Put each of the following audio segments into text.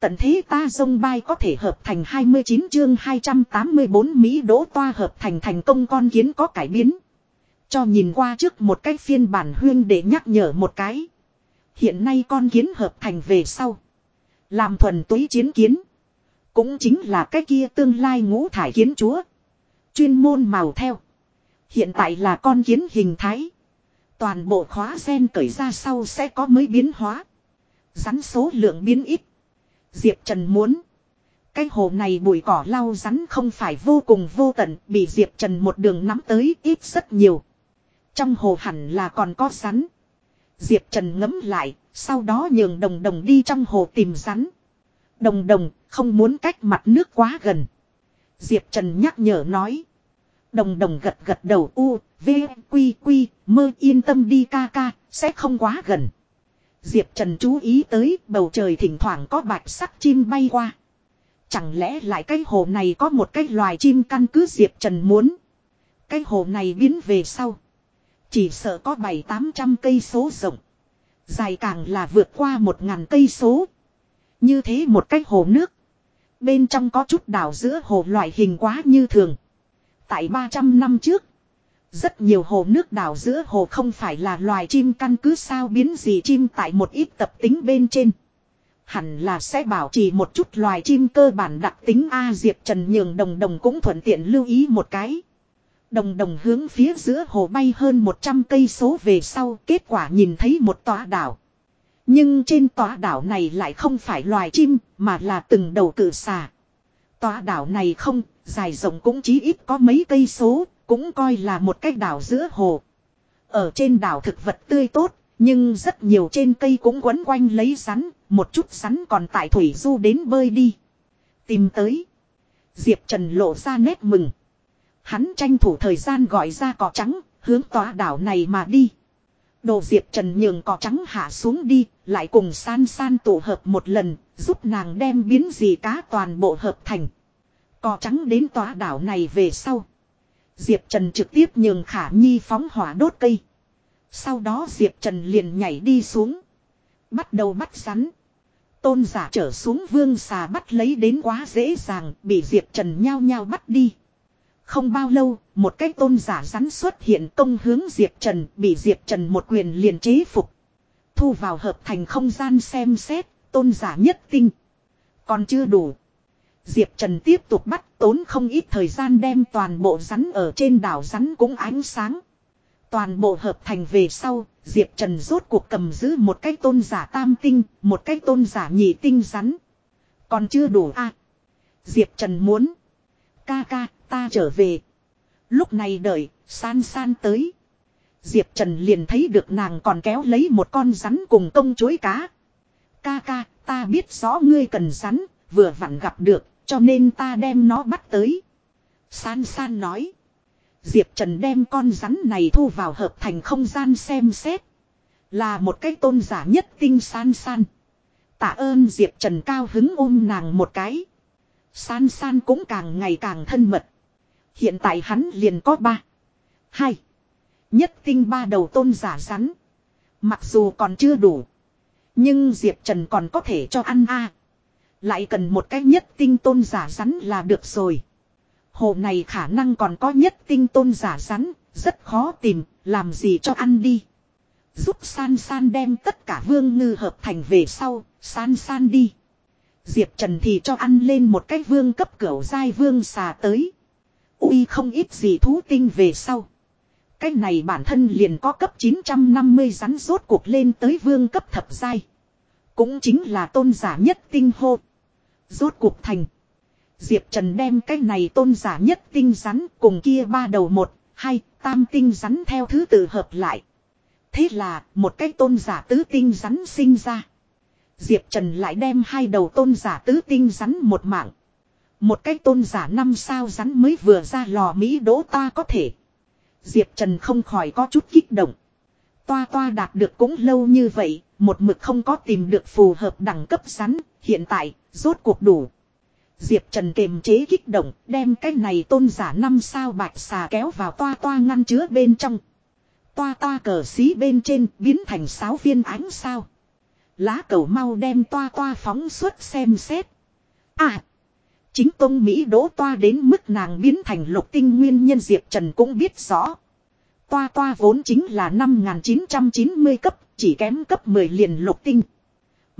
Tận thế ta dông bay có thể hợp thành 29 chương 284 Mỹ đỗ toa hợp thành thành công con kiến có cải biến. Cho nhìn qua trước một cái phiên bản huyên để nhắc nhở một cái. Hiện nay con kiến hợp thành về sau. Làm thuần túy chiến kiến. Cũng chính là cái kia tương lai ngũ thải kiến chúa. Chuyên môn màu theo. Hiện tại là con kiến hình thái. Toàn bộ khóa sen cởi ra sau sẽ có mới biến hóa. Rắn số lượng biến ít. Diệp Trần muốn. Cái hồ này bụi cỏ lau rắn không phải vô cùng vô tận, bị Diệp Trần một đường nắm tới ít rất nhiều. Trong hồ hẳn là còn có rắn. Diệp Trần ngấm lại, sau đó nhường đồng đồng đi trong hồ tìm rắn. Đồng đồng, không muốn cách mặt nước quá gần. Diệp Trần nhắc nhở nói. Đồng đồng gật gật đầu u, v, quy quy, mơ yên tâm đi ca ca, sẽ không quá gần. Diệp Trần chú ý tới, bầu trời thỉnh thoảng có bạch sắc chim bay qua. Chẳng lẽ lại cái hồ này có một cái loài chim căn cứ Diệp Trần muốn. Cái hồ này biến về sau. Chỉ sợ có bảy tám trăm cây số rộng. Dài càng là vượt qua một ngàn cây số. Như thế một cái hồ nước. Bên trong có chút đảo giữa hồ loại hình quá như thường. Tại 300 năm trước. Rất nhiều hồ nước đảo giữa hồ không phải là loài chim căn cứ sao biến gì chim tại một ít tập tính bên trên. Hẳn là sẽ bảo trì một chút loài chim cơ bản đặc tính A Diệp Trần Nhường Đồng Đồng cũng thuận tiện lưu ý một cái. Đồng đồng hướng phía giữa hồ bay hơn 100 cây số về sau kết quả nhìn thấy một tòa đảo. Nhưng trên tòa đảo này lại không phải loài chim mà là từng đầu cự xà. Tòa đảo này không, dài rộng cũng chỉ ít có mấy cây số, cũng coi là một cái đảo giữa hồ. Ở trên đảo thực vật tươi tốt, nhưng rất nhiều trên cây cũng quấn quanh lấy rắn, một chút rắn còn tại thủy du đến bơi đi. Tìm tới. Diệp Trần lộ ra nét mừng. Hắn tranh thủ thời gian gọi ra cỏ trắng, hướng tòa đảo này mà đi. Đồ Diệp Trần nhường cỏ trắng hạ xuống đi, lại cùng san san tụ hợp một lần, giúp nàng đem biến gì cá toàn bộ hợp thành. Cỏ trắng đến tòa đảo này về sau. Diệp Trần trực tiếp nhường Khả Nhi phóng hỏa đốt cây. Sau đó Diệp Trần liền nhảy đi xuống. Bắt đầu bắt rắn. Tôn giả trở xuống vương xà bắt lấy đến quá dễ dàng, bị Diệp Trần nhao nhao bắt đi. Không bao lâu, một cái tôn giả rắn xuất hiện công hướng Diệp Trần, bị Diệp Trần một quyền liền chế phục. Thu vào hợp thành không gian xem xét, tôn giả nhất tinh. Còn chưa đủ. Diệp Trần tiếp tục bắt tốn không ít thời gian đem toàn bộ rắn ở trên đảo rắn cũng ánh sáng. Toàn bộ hợp thành về sau, Diệp Trần rốt cuộc cầm giữ một cái tôn giả tam tinh, một cái tôn giả nhị tinh rắn. Còn chưa đủ a Diệp Trần muốn. Ca ca, ta trở về. Lúc này đợi, san san tới. Diệp Trần liền thấy được nàng còn kéo lấy một con rắn cùng công chối cá. Ca ca, ta biết rõ ngươi cần rắn, vừa vặn gặp được, cho nên ta đem nó bắt tới. San san nói. Diệp Trần đem con rắn này thu vào hợp thành không gian xem xét. Là một cái tôn giả nhất tinh san san. Tạ ơn Diệp Trần cao hứng ôm nàng một cái. San san cũng càng ngày càng thân mật. Hiện tại hắn liền có ba. Hai. Nhất tinh ba đầu tôn giả rắn. Mặc dù còn chưa đủ. Nhưng Diệp Trần còn có thể cho ăn a lại cần một cái nhất tinh tôn giả rắn là được rồi. Hồ này khả năng còn có nhất tinh tôn giả rắn. Rất khó tìm. Làm gì cho ăn đi. Giúp san san đem tất cả vương ngư hợp thành về sau. San san đi. Diệp Trần thì cho ăn lên một cái vương cấp cửu giai vương xà tới. Ui không ít gì thú tinh về sau. Cái này bản thân liền có cấp 950 rắn rốt cuộc lên tới vương cấp thập giai. Cũng chính là tôn giả nhất tinh hô. Rốt cuộc thành. Diệp Trần đem cái này tôn giả nhất tinh rắn cùng kia ba đầu một, hai, tam tinh rắn theo thứ tự hợp lại. Thế là một cái tôn giả tứ tinh rắn sinh ra. Diệp Trần lại đem hai đầu tôn giả tứ tinh rắn một mạng. Một cái tôn giả năm sao rắn mới vừa ra lò Mỹ đỗ ta có thể. Diệp Trần không khỏi có chút kích động. Toa toa đạt được cũng lâu như vậy, một mực không có tìm được phù hợp đẳng cấp rắn, hiện tại, rốt cuộc đủ. Diệp Trần kềm chế kích động, đem cái này tôn giả năm sao bạch xà kéo vào toa toa ngăn chứa bên trong. Toa toa cờ xí bên trên biến thành sáu viên ánh sao. Lá cầu mau đem toa toa phóng xuất xem xét. À. Chính Tông Mỹ đỗ toa đến mức nàng biến thành lục tinh nguyên nhân Diệp Trần cũng biết rõ. Toa toa vốn chính là 5990 cấp, chỉ kém cấp 10 liền lục tinh.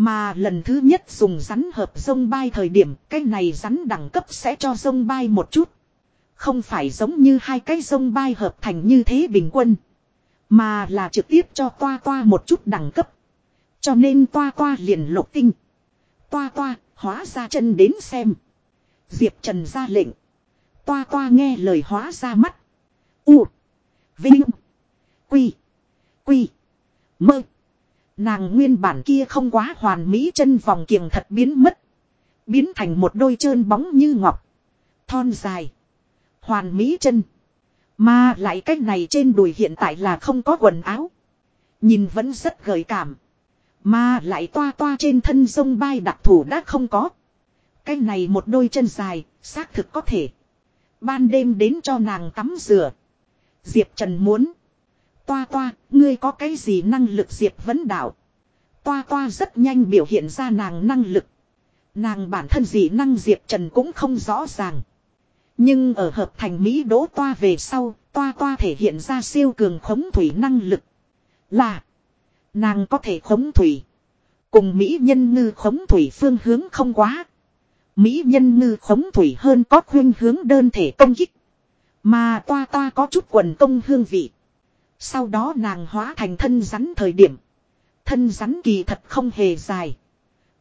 Mà lần thứ nhất dùng rắn hợp sông bay thời điểm, cái này rắn đẳng cấp sẽ cho sông bay một chút. Không phải giống như hai cái sông bay hợp thành như thế bình quân. Mà là trực tiếp cho toa toa một chút đẳng cấp. Cho nên toa toa liền lục tinh. Toa toa, hóa ra chân đến xem. Diệp Trần ra lệnh. Toa toa nghe lời hóa ra mắt. U. Vinh. Quy. Quy. Mơ. Nàng nguyên bản kia không quá hoàn mỹ chân vòng kiềng thật biến mất. Biến thành một đôi trơn bóng như ngọc. Thon dài. Hoàn mỹ chân. Mà lại cách này trên đùi hiện tại là không có quần áo. Nhìn vẫn rất gợi cảm. Mà lại toa toa trên thân sông bay đặc thủ đã không có. Cái này một đôi chân dài, xác thực có thể. Ban đêm đến cho nàng tắm rửa. Diệp Trần muốn. Toa toa, ngươi có cái gì năng lực Diệp vấn đạo. Toa toa rất nhanh biểu hiện ra nàng năng lực. Nàng bản thân gì năng Diệp Trần cũng không rõ ràng. Nhưng ở hợp thành Mỹ đỗ toa về sau, toa toa thể hiện ra siêu cường khống thủy năng lực. Là, nàng có thể khống thủy. Cùng Mỹ nhân ngư khống thủy phương hướng không quá. Mỹ nhân ngư khống thủy hơn có khuyên hướng đơn thể công kích. Mà toa toa có chút quần công hương vị. Sau đó nàng hóa thành thân rắn thời điểm. Thân rắn kỳ thật không hề dài.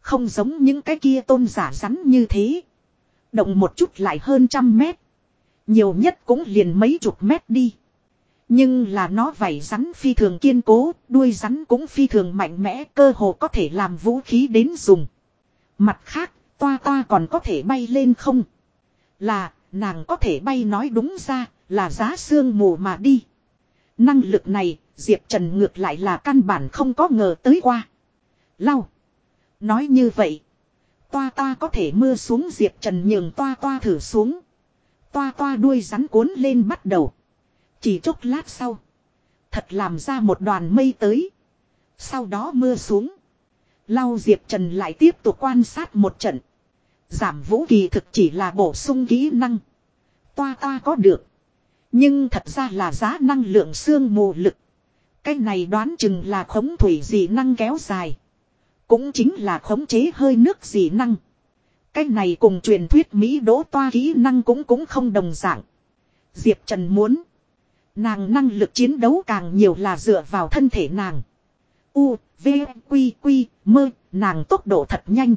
Không giống những cái kia tôn giả rắn như thế. Động một chút lại hơn trăm mét. Nhiều nhất cũng liền mấy chục mét đi. Nhưng là nó vảy rắn phi thường kiên cố, đuôi rắn cũng phi thường mạnh mẽ, cơ hồ có thể làm vũ khí đến dùng. Mặt khác, toa toa còn có thể bay lên không? Là, nàng có thể bay nói đúng ra, là giá xương mù mà đi. Năng lực này, Diệp Trần ngược lại là căn bản không có ngờ tới qua. Lau. Nói như vậy. Toa toa có thể mưa xuống Diệp Trần nhường toa toa thử xuống. Toa toa đuôi rắn cuốn lên bắt đầu. Chỉ chốc lát sau. Thật làm ra một đoàn mây tới. Sau đó mưa xuống. Lau Diệp Trần lại tiếp tục quan sát một trận. Giảm vũ kỳ thực chỉ là bổ sung kỹ năng. Toa toa có được. Nhưng thật ra là giá năng lượng xương mù lực. Cái này đoán chừng là khống thủy dị năng kéo dài. Cũng chính là khống chế hơi nước dị năng. Cái này cùng truyền thuyết Mỹ đỗ toa kỹ năng cũng cũng không đồng dạng. Diệp Trần muốn. Nàng năng lực chiến đấu càng nhiều là dựa vào thân thể nàng. U, V, Quy, Quy, mơ, nàng tốc độ thật nhanh.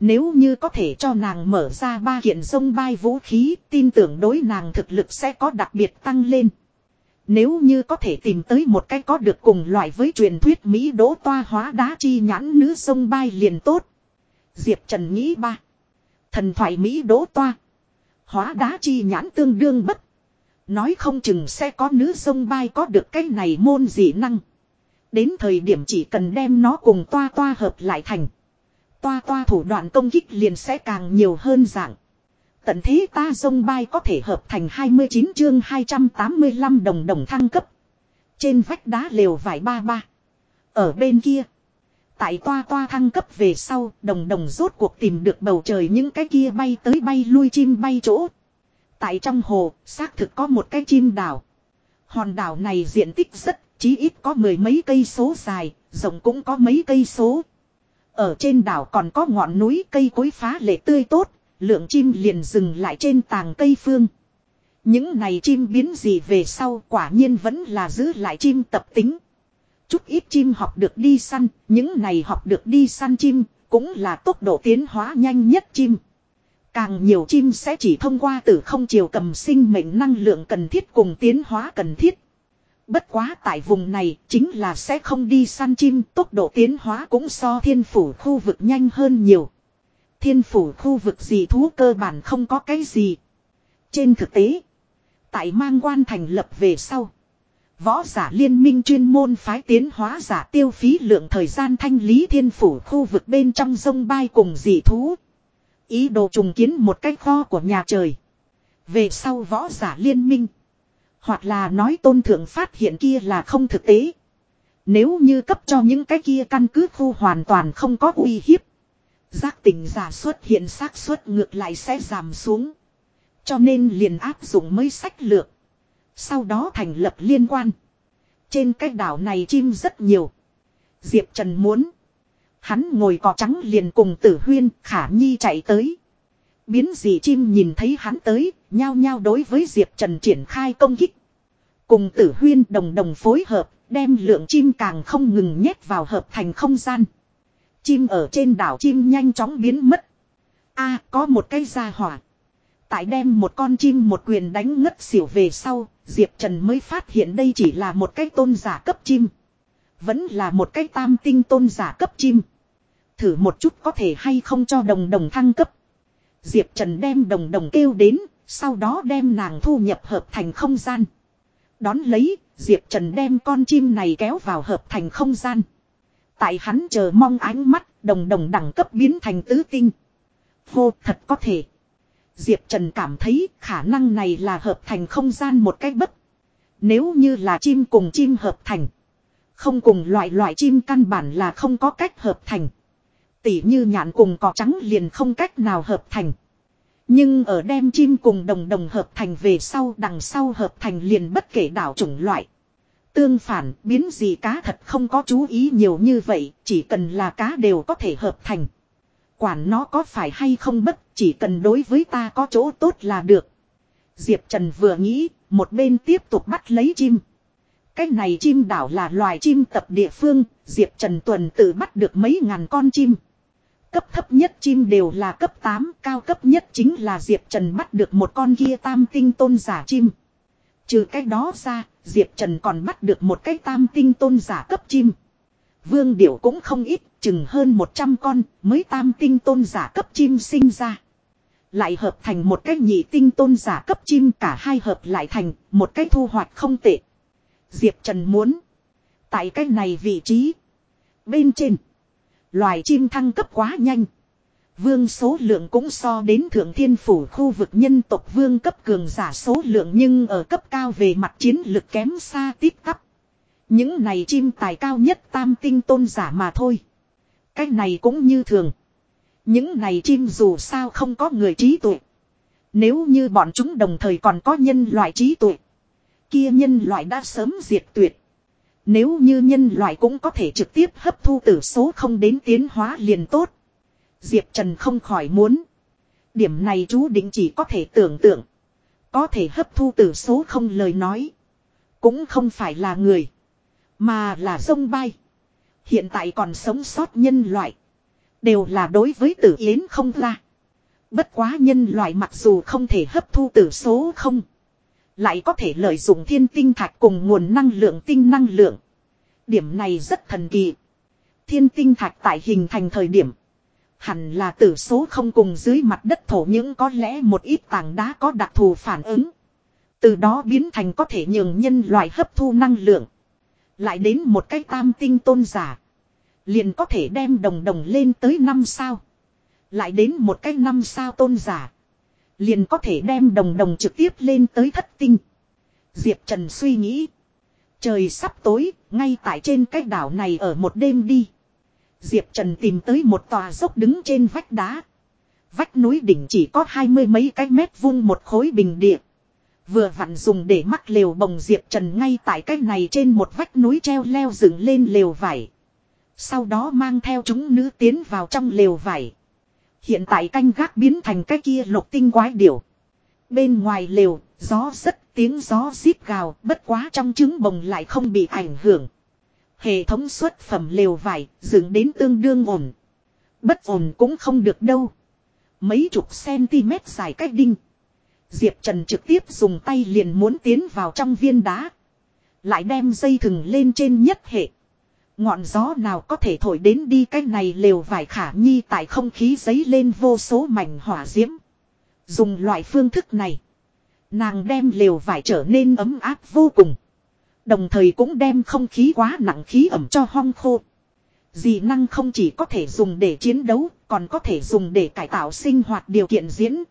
Nếu như có thể cho nàng mở ra ba kiện sông bay vũ khí, tin tưởng đối nàng thực lực sẽ có đặc biệt tăng lên. Nếu như có thể tìm tới một cái có được cùng loại với truyền thuyết Mỹ đỗ toa hóa đá chi nhãn nữ sông bay liền tốt. Diệp Trần nghĩ ba. Thần thoại Mỹ đỗ toa. Hóa đá chi nhãn tương đương bất. Nói không chừng sẽ có nữ sông bay có được cái này môn dị năng. Đến thời điểm chỉ cần đem nó cùng toa toa hợp lại thành. Toa toa thủ đoạn công kích liền sẽ càng nhiều hơn dạng. Tận thế ta sông bay có thể hợp thành 29 chương 285 đồng đồng thăng cấp. Trên vách đá lều vải ba ba. Ở bên kia. Tại toa toa thăng cấp về sau, đồng đồng rốt cuộc tìm được bầu trời những cái kia bay tới bay lui chim bay chỗ. Tại trong hồ, xác thực có một cái chim đảo. Hòn đảo này diện tích rất, chí ít có mười mấy cây số dài, rộng cũng có mấy cây số. Ở trên đảo còn có ngọn núi cây cối phá lệ tươi tốt, lượng chim liền dừng lại trên tàng cây phương. Những này chim biến gì về sau quả nhiên vẫn là giữ lại chim tập tính. Chút ít chim học được đi săn, những này học được đi săn chim, cũng là tốc độ tiến hóa nhanh nhất chim. Càng nhiều chim sẽ chỉ thông qua từ không chiều cầm sinh mệnh năng lượng cần thiết cùng tiến hóa cần thiết. Bất quá tại vùng này chính là sẽ không đi săn chim, tốc độ tiến hóa cũng so thiên phủ khu vực nhanh hơn nhiều. Thiên phủ khu vực gì thú cơ bản không có cái gì. Trên thực tế, tại mang quan thành lập về sau. Võ giả liên minh chuyên môn phái tiến hóa giả tiêu phí lượng thời gian thanh lý thiên phủ khu vực bên trong sông bay cùng dị thú. Ý đồ trùng kiến một cách kho của nhà trời. Về sau võ giả liên minh. Hoặc là nói tôn thượng phát hiện kia là không thực tế. Nếu như cấp cho những cái kia căn cứ khu hoàn toàn không có uy hiếp. Giác tỉnh giả xuất hiện xác suất ngược lại sẽ giảm xuống. Cho nên liền áp dụng mới sách lược. Sau đó thành lập liên quan. Trên cái đảo này chim rất nhiều. Diệp Trần muốn. Hắn ngồi cỏ trắng liền cùng tử huyên, khả nhi chạy tới. Biến dị chim nhìn thấy hắn tới, nhao nhao đối với Diệp Trần triển khai công kích. Cùng tử huyên đồng đồng phối hợp, đem lượng chim càng không ngừng nhét vào hợp thành không gian. Chim ở trên đảo chim nhanh chóng biến mất. a có một cây gia hỏa. Tại đem một con chim một quyền đánh ngất xỉu về sau, Diệp Trần mới phát hiện đây chỉ là một cái tôn giả cấp chim. Vẫn là một cái tam tinh tôn giả cấp chim. Thử một chút có thể hay không cho đồng đồng thăng cấp. Diệp Trần đem đồng đồng kêu đến, sau đó đem nàng thu nhập hợp thành không gian. Đón lấy, Diệp Trần đem con chim này kéo vào hợp thành không gian. Tại hắn chờ mong ánh mắt, đồng đồng đẳng cấp biến thành tứ tinh. Vô thật có thể. Diệp Trần cảm thấy khả năng này là hợp thành không gian một cách bất. Nếu như là chim cùng chim hợp thành. Không cùng loại loại chim căn bản là không có cách hợp thành. Tỉ như nhạn cùng cỏ trắng liền không cách nào hợp thành. Nhưng ở đem chim cùng đồng đồng hợp thành về sau đằng sau hợp thành liền bất kể đảo chủng loại. Tương phản biến gì cá thật không có chú ý nhiều như vậy, chỉ cần là cá đều có thể hợp thành. Quản nó có phải hay không bất, chỉ cần đối với ta có chỗ tốt là được. Diệp Trần vừa nghĩ, một bên tiếp tục bắt lấy chim. Cái này chim đảo là loài chim tập địa phương, Diệp Trần tuần tự bắt được mấy ngàn con chim. Cấp thấp nhất chim đều là cấp 8, cao cấp nhất chính là Diệp Trần bắt được một con kia tam tinh tôn giả chim. Trừ cái đó ra, Diệp Trần còn bắt được một cái tam tinh tôn giả cấp chim. Vương điểu cũng không ít, chừng hơn 100 con, mới tam tinh tôn giả cấp chim sinh ra. Lại hợp thành một cái nhị tinh tôn giả cấp chim cả hai hợp lại thành một cái thu hoạch không tệ. Diệp Trần muốn. Tại cái này vị trí. Bên trên. Loài chim thăng cấp quá nhanh. Vương số lượng cũng so đến thượng thiên phủ khu vực nhân tộc vương cấp cường giả số lượng nhưng ở cấp cao về mặt chiến lực kém xa tiếp cấp. Những này chim tài cao nhất tam tinh tôn giả mà thôi. Cái này cũng như thường. Những này chim dù sao không có người trí tuệ. Nếu như bọn chúng đồng thời còn có nhân loại trí tuệ. Kia nhân loại đã sớm diệt tuyệt. Nếu như nhân loại cũng có thể trực tiếp hấp thu tử số không đến tiến hóa liền tốt. Diệp Trần không khỏi muốn. Điểm này chú định chỉ có thể tưởng tượng. Có thể hấp thu tử số không lời nói. Cũng không phải là người. Mà là sông bay. Hiện tại còn sống sót nhân loại. Đều là đối với tử yến không ra. Bất quá nhân loại mặc dù không thể hấp thu tử số không. Lại có thể lợi dụng thiên tinh thạch cùng nguồn năng lượng tinh năng lượng. Điểm này rất thần kỳ. Thiên tinh thạch tại hình thành thời điểm. Hẳn là tử số không cùng dưới mặt đất thổ những có lẽ một ít tảng đá có đặc thù phản ứng. Từ đó biến thành có thể nhường nhân loại hấp thu năng lượng. Lại đến một cái tam tinh tôn giả. Liền có thể đem đồng đồng lên tới năm sao. Lại đến một cái năm sao tôn giả. Liền có thể đem đồng đồng trực tiếp lên tới thất tinh. Diệp Trần suy nghĩ. Trời sắp tối, ngay tại trên cái đảo này ở một đêm đi. Diệp Trần tìm tới một tòa dốc đứng trên vách đá. Vách núi đỉnh chỉ có hai mươi mấy cái mét vuông một khối bình địa. Vừa vặn dùng để mắc lều bồng Diệp Trần ngay tại cái này trên một vách núi treo leo dựng lên lều vải. Sau đó mang theo chúng nữ tiến vào trong lều vải. Hiện tại canh gác biến thành cái kia lục tinh quái điểu. Bên ngoài lều, gió rất tiếng gió xít gào, bất quá trong trứng bồng lại không bị ảnh hưởng. Hệ thống xuất phẩm lều vải, dựng đến tương đương ổn. Bất ổn cũng không được đâu. Mấy chục cm dài cách đinh. Diệp Trần trực tiếp dùng tay liền muốn tiến vào trong viên đá. Lại đem dây thừng lên trên nhất hệ. Ngọn gió nào có thể thổi đến đi cái này lều vải khả nhi tại không khí giấy lên vô số mảnh hỏa diễm. Dùng loại phương thức này. Nàng đem lều vải trở nên ấm áp vô cùng. Đồng thời cũng đem không khí quá nặng khí ẩm cho hong khô. Dị năng không chỉ có thể dùng để chiến đấu, còn có thể dùng để cải tạo sinh hoạt điều kiện diễn.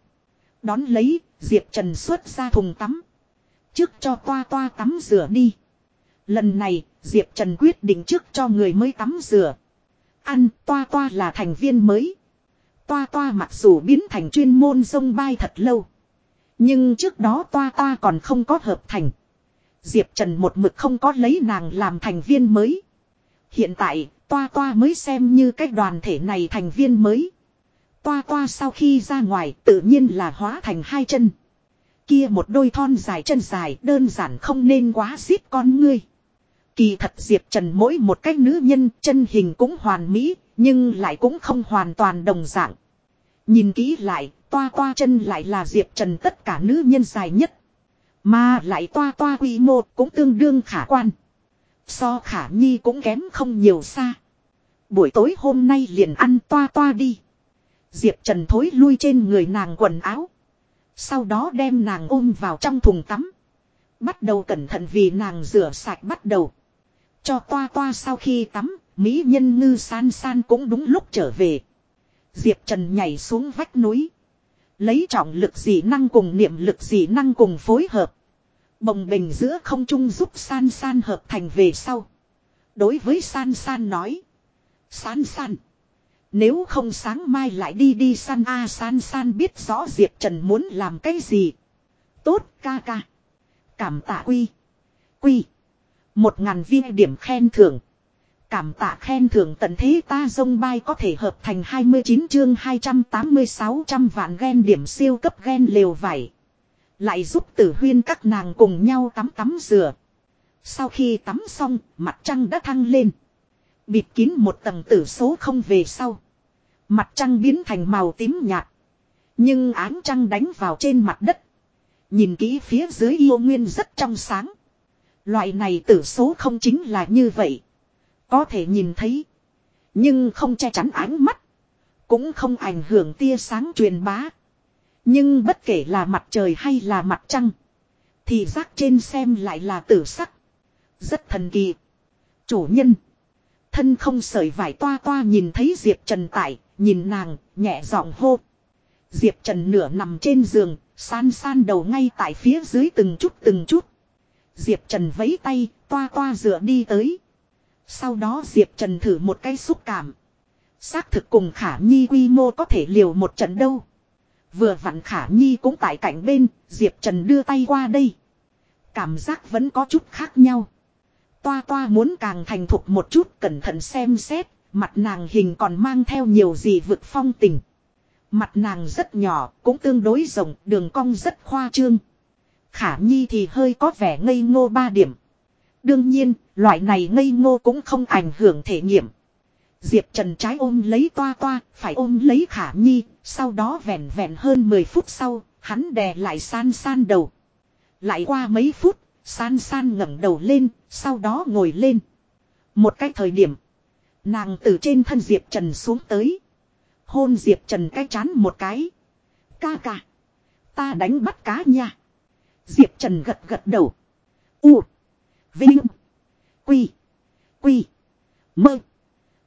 Đón lấy, Diệp Trần xuất ra thùng tắm. Trước cho toa toa tắm rửa đi. Lần này, Diệp Trần quyết định trước cho người mới tắm rửa. Ăn toa toa là thành viên mới. Toa toa mặc dù biến thành chuyên môn sông bay thật lâu. Nhưng trước đó toa toa còn không có hợp thành. Diệp Trần một mực không có lấy nàng làm thành viên mới. Hiện tại, toa toa mới xem như cái đoàn thể này thành viên mới. Toa toa sau khi ra ngoài tự nhiên là hóa thành hai chân. Kia một đôi thon dài chân dài đơn giản không nên quá xít con ngươi. Kỳ thật Diệp Trần mỗi một cách nữ nhân chân hình cũng hoàn mỹ, nhưng lại cũng không hoàn toàn đồng dạng. Nhìn kỹ lại, toa toa chân lại là Diệp Trần tất cả nữ nhân dài nhất. Mà lại toa toa quy mô cũng tương đương khả quan. So khả nhi cũng kém không nhiều xa. Buổi tối hôm nay liền ăn toa toa đi. Diệp Trần thối lui trên người nàng quần áo. Sau đó đem nàng ôm vào trong thùng tắm. Bắt đầu cẩn thận vì nàng rửa sạch bắt đầu. Cho toa toa sau khi tắm, Mỹ nhân ngư san san cũng đúng lúc trở về. Diệp Trần nhảy xuống vách núi. Lấy trọng lực dị năng cùng niệm lực dị năng cùng phối hợp. Bồng bình giữa không trung giúp san san hợp thành về sau. Đối với san san nói. San san. Nếu không sáng mai lại đi đi san A san san biết rõ Diệp Trần muốn làm cái gì. Tốt ca ca. Cảm tạ quy. Quy. Một ngàn viên điểm khen thưởng. Cảm tạ khen thưởng tận thế ta dông bay có thể hợp thành 29 chương 286 trăm vạn gen điểm siêu cấp gen lều vải. Lại giúp tử huyên các nàng cùng nhau tắm tắm rửa. Sau khi tắm xong, mặt trăng đã thăng lên. Bịt kín một tầng tử số không về sau. Mặt trăng biến thành màu tím nhạt. Nhưng áng trăng đánh vào trên mặt đất. Nhìn kỹ phía dưới yêu nguyên rất trong sáng. Loại này tử số không chính là như vậy. Có thể nhìn thấy. Nhưng không che chắn ánh mắt. Cũng không ảnh hưởng tia sáng truyền bá. Nhưng bất kể là mặt trời hay là mặt trăng. Thì giác trên xem lại là tử sắc. Rất thần kỳ. Chủ nhân. Thân không sợi vải toa toa nhìn thấy Diệp Trần tại, nhìn nàng, nhẹ giọng hô. Diệp Trần nửa nằm trên giường, san san đầu ngay tại phía dưới từng chút từng chút. Diệp Trần vẫy tay, toa toa dựa đi tới. Sau đó Diệp Trần thử một cái xúc cảm. Xác thực cùng Khả Nhi quy mô có thể liều một trận đâu. Vừa vặn Khả Nhi cũng tại cạnh bên, Diệp Trần đưa tay qua đây. Cảm giác vẫn có chút khác nhau. Toa toa muốn càng thành thục một chút cẩn thận xem xét, mặt nàng hình còn mang theo nhiều gì vực phong tình. Mặt nàng rất nhỏ, cũng tương đối rộng, đường cong rất khoa trương. Khả Nhi thì hơi có vẻ ngây ngô ba điểm. Đương nhiên, loại này ngây ngô cũng không ảnh hưởng thể nghiệm. Diệp Trần trái ôm lấy toa toa, phải ôm lấy Khả Nhi, sau đó vẹn vẹn hơn 10 phút sau, hắn đè lại san san đầu. Lại qua mấy phút, san san ngẩng đầu lên, sau đó ngồi lên. Một cái thời điểm, nàng từ trên thân Diệp Trần xuống tới. Hôn Diệp Trần cái chán một cái. Ca ca. Ta đánh bắt cá nha. Diệp Trần gật gật đầu. U. Vinh. Quy. Quy. Mơ.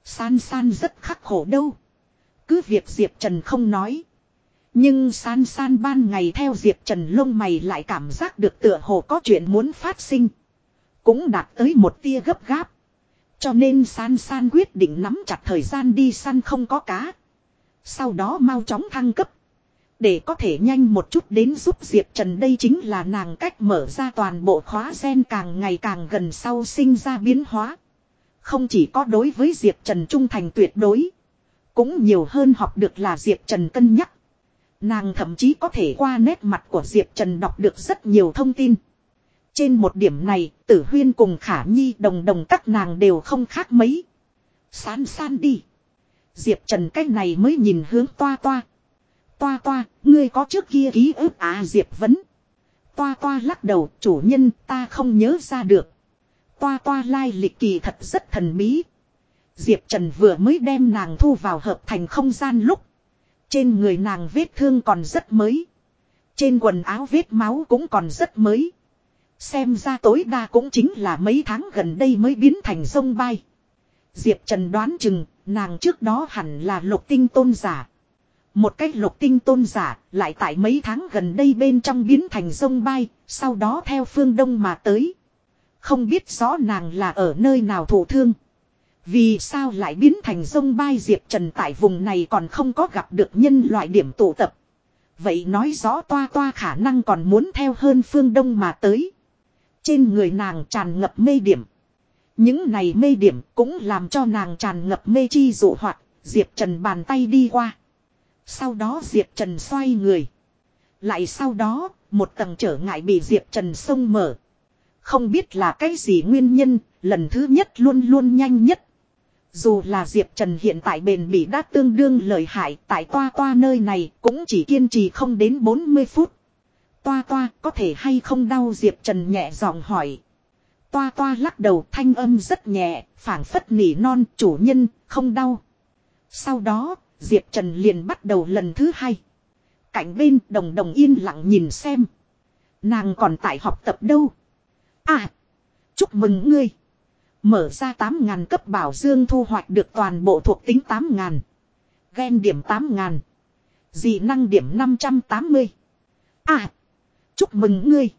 San san rất khắc khổ đâu. Cứ việc Diệp Trần không nói. Nhưng san san ban ngày theo Diệp Trần lông mày lại cảm giác được tựa hồ có chuyện muốn phát sinh. Cũng đạt tới một tia gấp gáp. Cho nên san san quyết định nắm chặt thời gian đi săn không có cá. Sau đó mau chóng thăng cấp. Để có thể nhanh một chút đến giúp Diệp Trần đây chính là nàng cách mở ra toàn bộ khóa sen càng ngày càng gần sau sinh ra biến hóa. Không chỉ có đối với Diệp Trần trung thành tuyệt đối. Cũng nhiều hơn học được là Diệp Trần cân nhắc. Nàng thậm chí có thể qua nét mặt của Diệp Trần đọc được rất nhiều thông tin. Trên một điểm này, tử huyên cùng khả nhi đồng đồng các nàng đều không khác mấy. San san đi. Diệp Trần cách này mới nhìn hướng toa toa, Toa toa, ngươi có trước kia ký ức à Diệp vấn. Toa toa lắc đầu, chủ nhân ta không nhớ ra được. Toa toa lai lịch kỳ thật rất thần bí. Diệp Trần vừa mới đem nàng thu vào hợp thành không gian lúc. Trên người nàng vết thương còn rất mới. Trên quần áo vết máu cũng còn rất mới. Xem ra tối đa cũng chính là mấy tháng gần đây mới biến thành sông bay. Diệp Trần đoán chừng, nàng trước đó hẳn là lục tinh tôn giả. Một cách lục tinh tôn giả, lại tại mấy tháng gần đây bên trong biến thành sông bay, sau đó theo phương đông mà tới. Không biết rõ nàng là ở nơi nào thổ thương. Vì sao lại biến thành sông bay Diệp Trần tại vùng này còn không có gặp được nhân loại điểm tụ tập. Vậy nói rõ toa toa khả năng còn muốn theo hơn phương đông mà tới. Trên người nàng tràn ngập mê điểm. Những này mê điểm cũng làm cho nàng tràn ngập mê chi dụ hoạt. Diệp Trần bàn tay đi qua. Sau đó Diệp Trần xoay người. Lại sau đó, một tầng trở ngại bị Diệp Trần xông mở. Không biết là cái gì nguyên nhân, lần thứ nhất luôn luôn nhanh nhất. Dù là Diệp Trần hiện tại bền bỉ đã tương đương lợi hại tại toa toa nơi này cũng chỉ kiên trì không đến 40 phút. Toa toa có thể hay không đau Diệp Trần nhẹ giọng hỏi. Toa toa lắc đầu thanh âm rất nhẹ, phảng phất nỉ non chủ nhân, không đau. Sau đó, Diệp Trần liền bắt đầu lần thứ hai. Cạnh bên đồng đồng yên lặng nhìn xem. Nàng còn tại học tập đâu. À, chúc mừng ngươi. Mở ra 8.000 cấp bảo dương thu hoạch được toàn bộ thuộc tính 8.000. Gen điểm 8.000. Dị năng điểm 580. À, chúc mừng ngươi.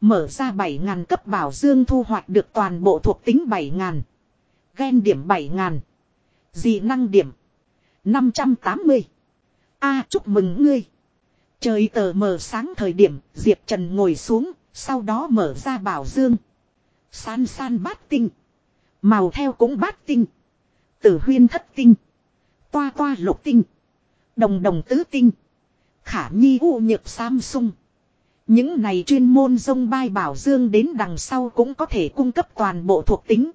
Mở ra 7.000 cấp bảo dương thu hoạch được toàn bộ thuộc tính 7.000. Gen điểm 7.000. Dị năng điểm 580. A chúc mừng ngươi. Trời tờ mờ sáng thời điểm Diệp Trần ngồi xuống, sau đó mở ra bảo dương. San san bát tinh. Màu theo cũng bát tinh. Tử huyên thất tinh. Toa toa lục tinh. Đồng đồng tứ tinh. Khả nhi u nhược Samsung. Những này chuyên môn dông bay bảo dương đến đằng sau cũng có thể cung cấp toàn bộ thuộc tính.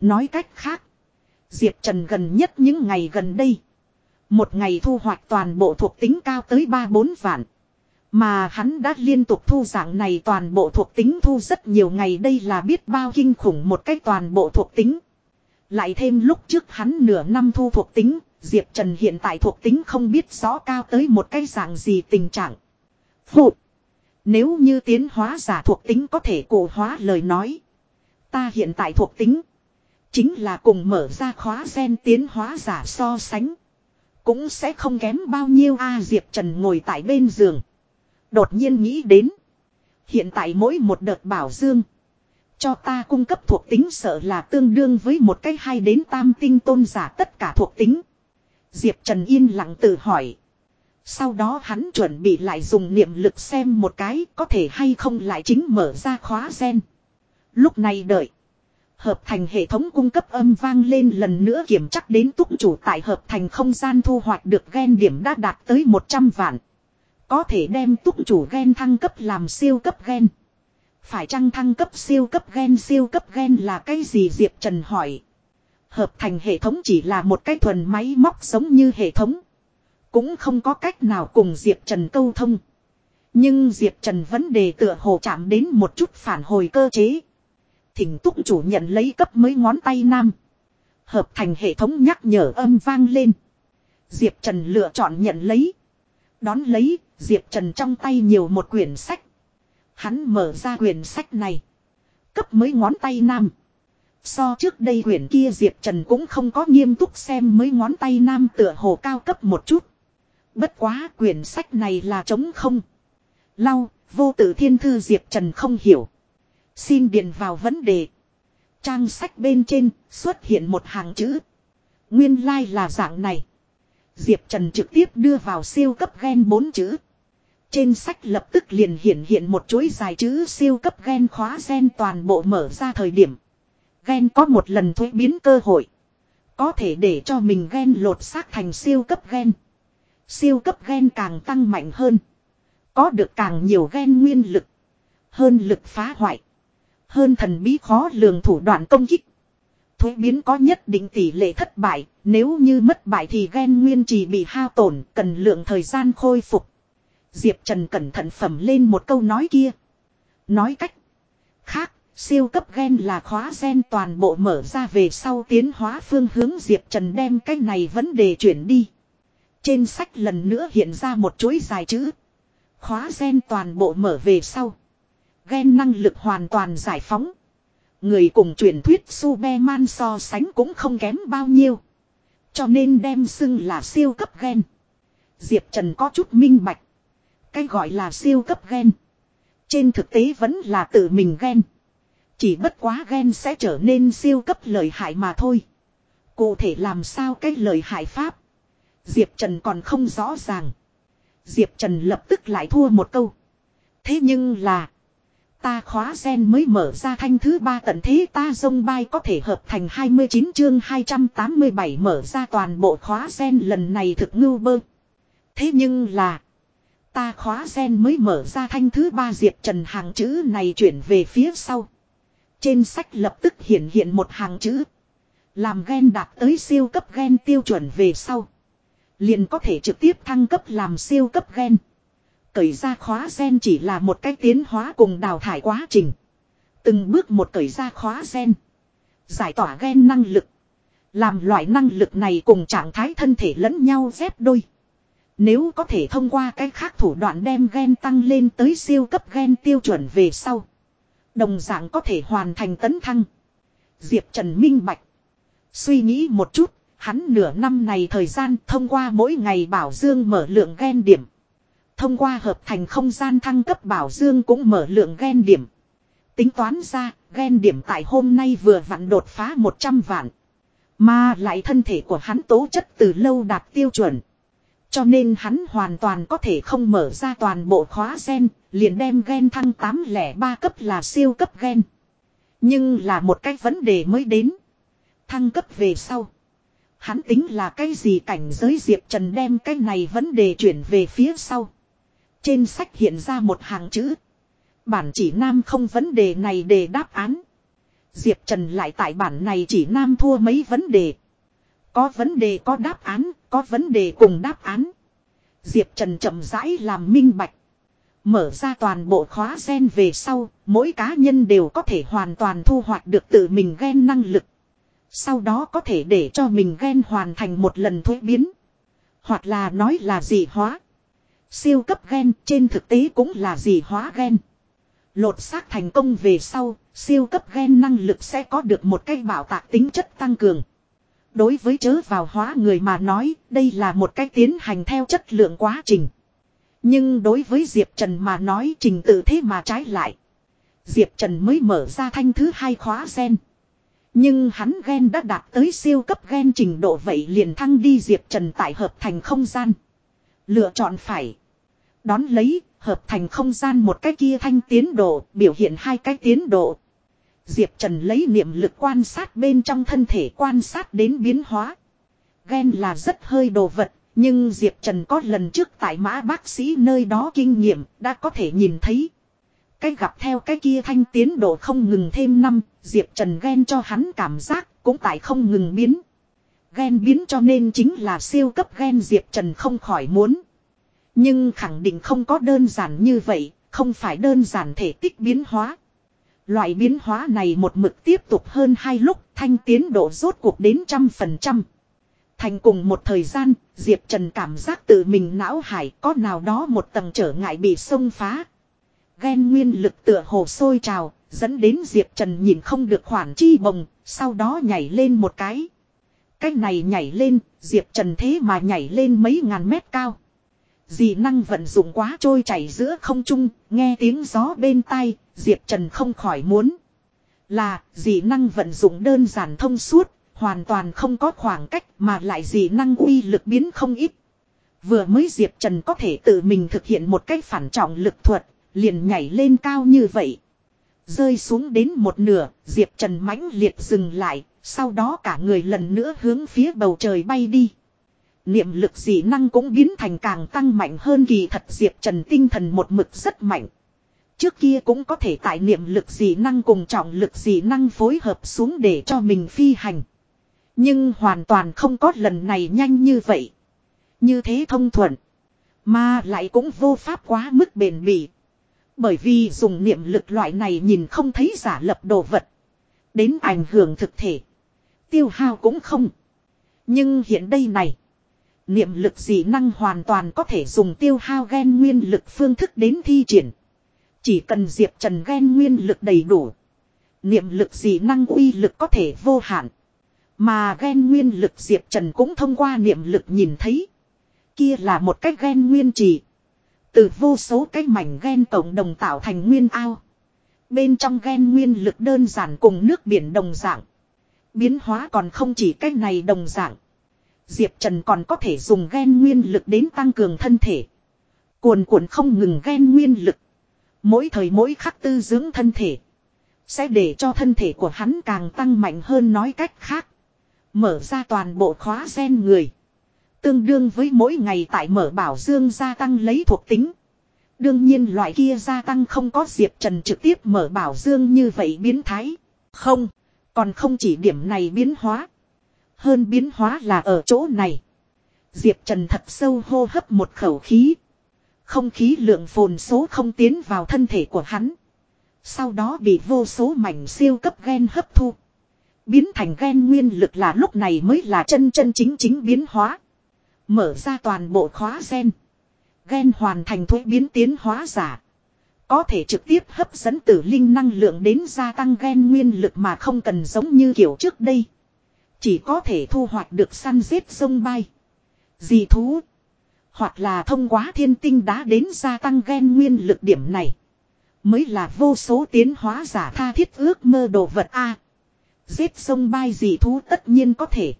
Nói cách khác. Diệp Trần gần nhất những ngày gần đây. Một ngày thu hoạch toàn bộ thuộc tính cao tới 3-4 vạn. Mà hắn đã liên tục thu dạng này toàn bộ thuộc tính thu rất nhiều ngày đây là biết bao kinh khủng một cách toàn bộ thuộc tính. Lại thêm lúc trước hắn nửa năm thu thuộc tính, Diệp Trần hiện tại thuộc tính không biết rõ cao tới một cái dạng gì tình trạng. Phụ! Nếu như tiến hóa giả thuộc tính có thể cổ hóa lời nói. Ta hiện tại thuộc tính. Chính là cùng mở ra khóa gen tiến hóa giả so sánh. Cũng sẽ không kém bao nhiêu a Diệp Trần ngồi tại bên giường. Đột nhiên nghĩ đến. Hiện tại mỗi một đợt bảo dương. Cho ta cung cấp thuộc tính sợ là tương đương với một cái hai đến tam tinh tôn giả tất cả thuộc tính. Diệp Trần yên lặng tự hỏi. Sau đó hắn chuẩn bị lại dùng niệm lực xem một cái có thể hay không lại chính mở ra khóa gen. Lúc này đợi. Hợp thành hệ thống cung cấp âm vang lên lần nữa kiểm chắc đến túc chủ tại hợp thành không gian thu hoạch được gen điểm đã đạt tới 100 vạn. Có thể đem túc chủ gen thăng cấp làm siêu cấp gen. Phải chăng thăng cấp siêu cấp gen, siêu cấp gen là cái gì Diệp Trần hỏi. Hợp thành hệ thống chỉ là một cái thuần máy móc giống như hệ thống. Cũng không có cách nào cùng Diệp Trần câu thông. Nhưng Diệp Trần vấn đề tựa hồ chạm đến một chút phản hồi cơ chế. Thỉnh túc chủ nhận lấy cấp mới ngón tay nam. Hợp thành hệ thống nhắc nhở âm vang lên. Diệp Trần lựa chọn nhận lấy. Đón lấy, Diệp Trần trong tay nhiều một quyển sách. Hắn mở ra quyển sách này. Cấp mới ngón tay nam. So trước đây quyển kia Diệp Trần cũng không có nghiêm túc xem mới ngón tay nam tựa hồ cao cấp một chút. Bất quá quyển sách này là trống không. Lau, vô tử thiên thư Diệp Trần không hiểu. Xin điền vào vấn đề. Trang sách bên trên xuất hiện một hàng chữ. Nguyên lai like là dạng này. Diệp Trần trực tiếp đưa vào siêu cấp gen 4 chữ. Trên sách lập tức liền hiện hiện một chuỗi dài chữ siêu cấp gen khóa gen toàn bộ mở ra thời điểm. Gen có một lần thuế biến cơ hội. Có thể để cho mình gen lột xác thành siêu cấp gen. Siêu cấp gen càng tăng mạnh hơn. Có được càng nhiều gen nguyên lực. Hơn lực phá hoại. Hơn thần bí khó lường thủ đoạn công kích. Thuế biến có nhất định tỷ lệ thất bại, nếu như mất bại thì ghen nguyên trì bị hao tổn, cần lượng thời gian khôi phục. Diệp Trần cẩn thận phẩm lên một câu nói kia. Nói cách khác, siêu cấp gen là khóa gen toàn bộ mở ra về sau tiến hóa phương hướng Diệp Trần đem cái này vấn đề chuyển đi. Trên sách lần nữa hiện ra một chuỗi dài chữ. Khóa gen toàn bộ mở về sau ghen năng lực hoàn toàn giải phóng. Người cùng truyền thuyết Superman so sánh cũng không kém bao nhiêu. Cho nên đem xưng là siêu cấp ghen Diệp Trần có chút minh bạch. Cái gọi là siêu cấp ghen Trên thực tế vẫn là tự mình ghen Chỉ bất quá ghen sẽ trở nên siêu cấp lợi hại mà thôi. Cụ thể làm sao cái lợi hại pháp. Diệp Trần còn không rõ ràng. Diệp Trần lập tức lại thua một câu. Thế nhưng là. Ta khóa gen mới mở ra thanh thứ ba tận thế ta dông bay có thể hợp thành 29 chương 287 mở ra toàn bộ khóa gen lần này thực ngưu bơ. Thế nhưng là. Ta khóa gen mới mở ra thanh thứ ba Diệp Trần hàng chữ này chuyển về phía sau. Trên sách lập tức hiện hiện một hàng chữ. Làm gen đạt tới siêu cấp gen tiêu chuẩn về sau. Liền có thể trực tiếp thăng cấp làm siêu cấp gen. Cởi ra khóa gen chỉ là một cách tiến hóa cùng đào thải quá trình. Từng bước một cởi ra khóa gen. Giải tỏa gen năng lực. Làm loại năng lực này cùng trạng thái thân thể lẫn nhau dép đôi. Nếu có thể thông qua cách khác thủ đoạn đem gen tăng lên tới siêu cấp gen tiêu chuẩn về sau. Đồng dạng có thể hoàn thành tấn thăng. Diệp Trần minh bạch. Suy nghĩ một chút, hắn nửa năm này thời gian thông qua mỗi ngày bảo dương mở lượng gen điểm. Thông qua hợp thành không gian thăng cấp bảo dương cũng mở lượng gen điểm. Tính toán ra, gen điểm tại hôm nay vừa vặn đột phá 100 vạn. Mà lại thân thể của hắn tố chất từ lâu đạt tiêu chuẩn. Cho nên hắn hoàn toàn có thể không mở ra toàn bộ khóa gen, liền đem gen thăng 803 cấp là siêu cấp gen. Nhưng là một cái vấn đề mới đến. Thăng cấp về sau. Hắn tính là cái gì cảnh giới Diệp Trần đem cái này vấn đề chuyển về phía sau. Trên sách hiện ra một hàng chữ. Bản chỉ nam không vấn đề này để đáp án. Diệp Trần lại tại bản này chỉ nam thua mấy vấn đề. Có vấn đề có đáp án, có vấn đề cùng đáp án. Diệp Trần chậm rãi làm minh bạch. Mở ra toàn bộ khóa gen về sau, mỗi cá nhân đều có thể hoàn toàn thu hoạch được tự mình gen năng lực. Sau đó có thể để cho mình gen hoàn thành một lần thuế biến. Hoặc là nói là dị hóa. Siêu cấp gen trên thực tế cũng là gì hóa gen. Lột xác thành công về sau, siêu cấp gen năng lực sẽ có được một cái bảo tạc tính chất tăng cường. Đối với chớ vào hóa người mà nói, đây là một cách tiến hành theo chất lượng quá trình. Nhưng đối với Diệp Trần mà nói trình tự thế mà trái lại. Diệp Trần mới mở ra thanh thứ hai khóa gen. Nhưng hắn gen đã đạt tới siêu cấp gen trình độ vậy liền thăng đi Diệp Trần tại hợp thành không gian. Lựa chọn phải. Đón lấy, hợp thành không gian một cái kia thanh tiến độ, biểu hiện hai cái tiến độ. Diệp Trần lấy niệm lực quan sát bên trong thân thể quan sát đến biến hóa. Gen là rất hơi đồ vật, nhưng Diệp Trần có lần trước tại mã bác sĩ nơi đó kinh nghiệm, đã có thể nhìn thấy. Cái gặp theo cái kia thanh tiến độ không ngừng thêm năm, Diệp Trần ghen cho hắn cảm giác, cũng tại không ngừng biến. Ghen biến cho nên chính là siêu cấp ghen Diệp Trần không khỏi muốn. Nhưng khẳng định không có đơn giản như vậy, không phải đơn giản thể tích biến hóa. Loại biến hóa này một mực tiếp tục hơn hai lúc thanh tiến độ rốt cuộc đến trăm phần trăm. Thành cùng một thời gian, Diệp Trần cảm giác tự mình não hải có nào đó một tầng trở ngại bị xông phá. Ghen nguyên lực tựa hồ sôi trào, dẫn đến Diệp Trần nhìn không được khoản chi bồng, sau đó nhảy lên một cái. Cách này nhảy lên, Diệp Trần thế mà nhảy lên mấy ngàn mét cao. Dị năng vận dụng quá trôi chảy giữa không trung, nghe tiếng gió bên tai, Diệp Trần không khỏi muốn. Là, dị năng vận dụng đơn giản thông suốt, hoàn toàn không có khoảng cách mà lại dị năng uy lực biến không ít. Vừa mới Diệp Trần có thể tự mình thực hiện một cách phản trọng lực thuật, liền nhảy lên cao như vậy. Rơi xuống đến một nửa, Diệp Trần mãnh liệt dừng lại, sau đó cả người lần nữa hướng phía bầu trời bay đi. Niệm lực dị năng cũng biến thành càng tăng mạnh hơn kỳ thật Diệp Trần tinh thần một mực rất mạnh. Trước kia cũng có thể tại niệm lực dị năng cùng trọng lực dị năng phối hợp xuống để cho mình phi hành. Nhưng hoàn toàn không có lần này nhanh như vậy. Như thế thông thuận. Mà lại cũng vô pháp quá mức bền bỉ. Bởi vì dùng niệm lực loại này nhìn không thấy giả lập đồ vật. Đến ảnh hưởng thực thể. Tiêu hao cũng không. Nhưng hiện đây này. Niệm lực dị năng hoàn toàn có thể dùng tiêu hao gen nguyên lực phương thức đến thi triển. Chỉ cần Diệp Trần gen nguyên lực đầy đủ. Niệm lực dị năng uy lực có thể vô hạn. Mà gen nguyên lực Diệp Trần cũng thông qua niệm lực nhìn thấy. Kia là một cách gen nguyên trì. Từ vô số cái mảnh gen cộng đồng tạo thành nguyên ao. Bên trong gen nguyên lực đơn giản cùng nước biển đồng dạng. Biến hóa còn không chỉ cách này đồng dạng. Diệp Trần còn có thể dùng gen nguyên lực đến tăng cường thân thể. Cuồn cuộn không ngừng gen nguyên lực. Mỗi thời mỗi khắc tư dưỡng thân thể. Sẽ để cho thân thể của hắn càng tăng mạnh hơn nói cách khác. Mở ra toàn bộ khóa gen người. Tương đương với mỗi ngày tại mở bảo dương gia tăng lấy thuộc tính. Đương nhiên loại kia gia tăng không có Diệp Trần trực tiếp mở bảo dương như vậy biến thái. Không, còn không chỉ điểm này biến hóa. Hơn biến hóa là ở chỗ này. Diệp Trần thật sâu hô hấp một khẩu khí. Không khí lượng phồn số không tiến vào thân thể của hắn. Sau đó bị vô số mảnh siêu cấp gen hấp thu. Biến thành gen nguyên lực là lúc này mới là chân chân chính chính biến hóa. Mở ra toàn bộ khóa gen. Gen hoàn thành thuế biến tiến hóa giả. Có thể trực tiếp hấp dẫn tử linh năng lượng đến gia tăng gen nguyên lực mà không cần giống như kiểu trước đây. Chỉ có thể thu hoạch được săn giết sông bay. dì thú. Hoặc là thông qua thiên tinh đá đến gia tăng gen nguyên lực điểm này. Mới là vô số tiến hóa giả tha thiết ước mơ đồ vật A. giết sông bay dì thú tất nhiên có thể.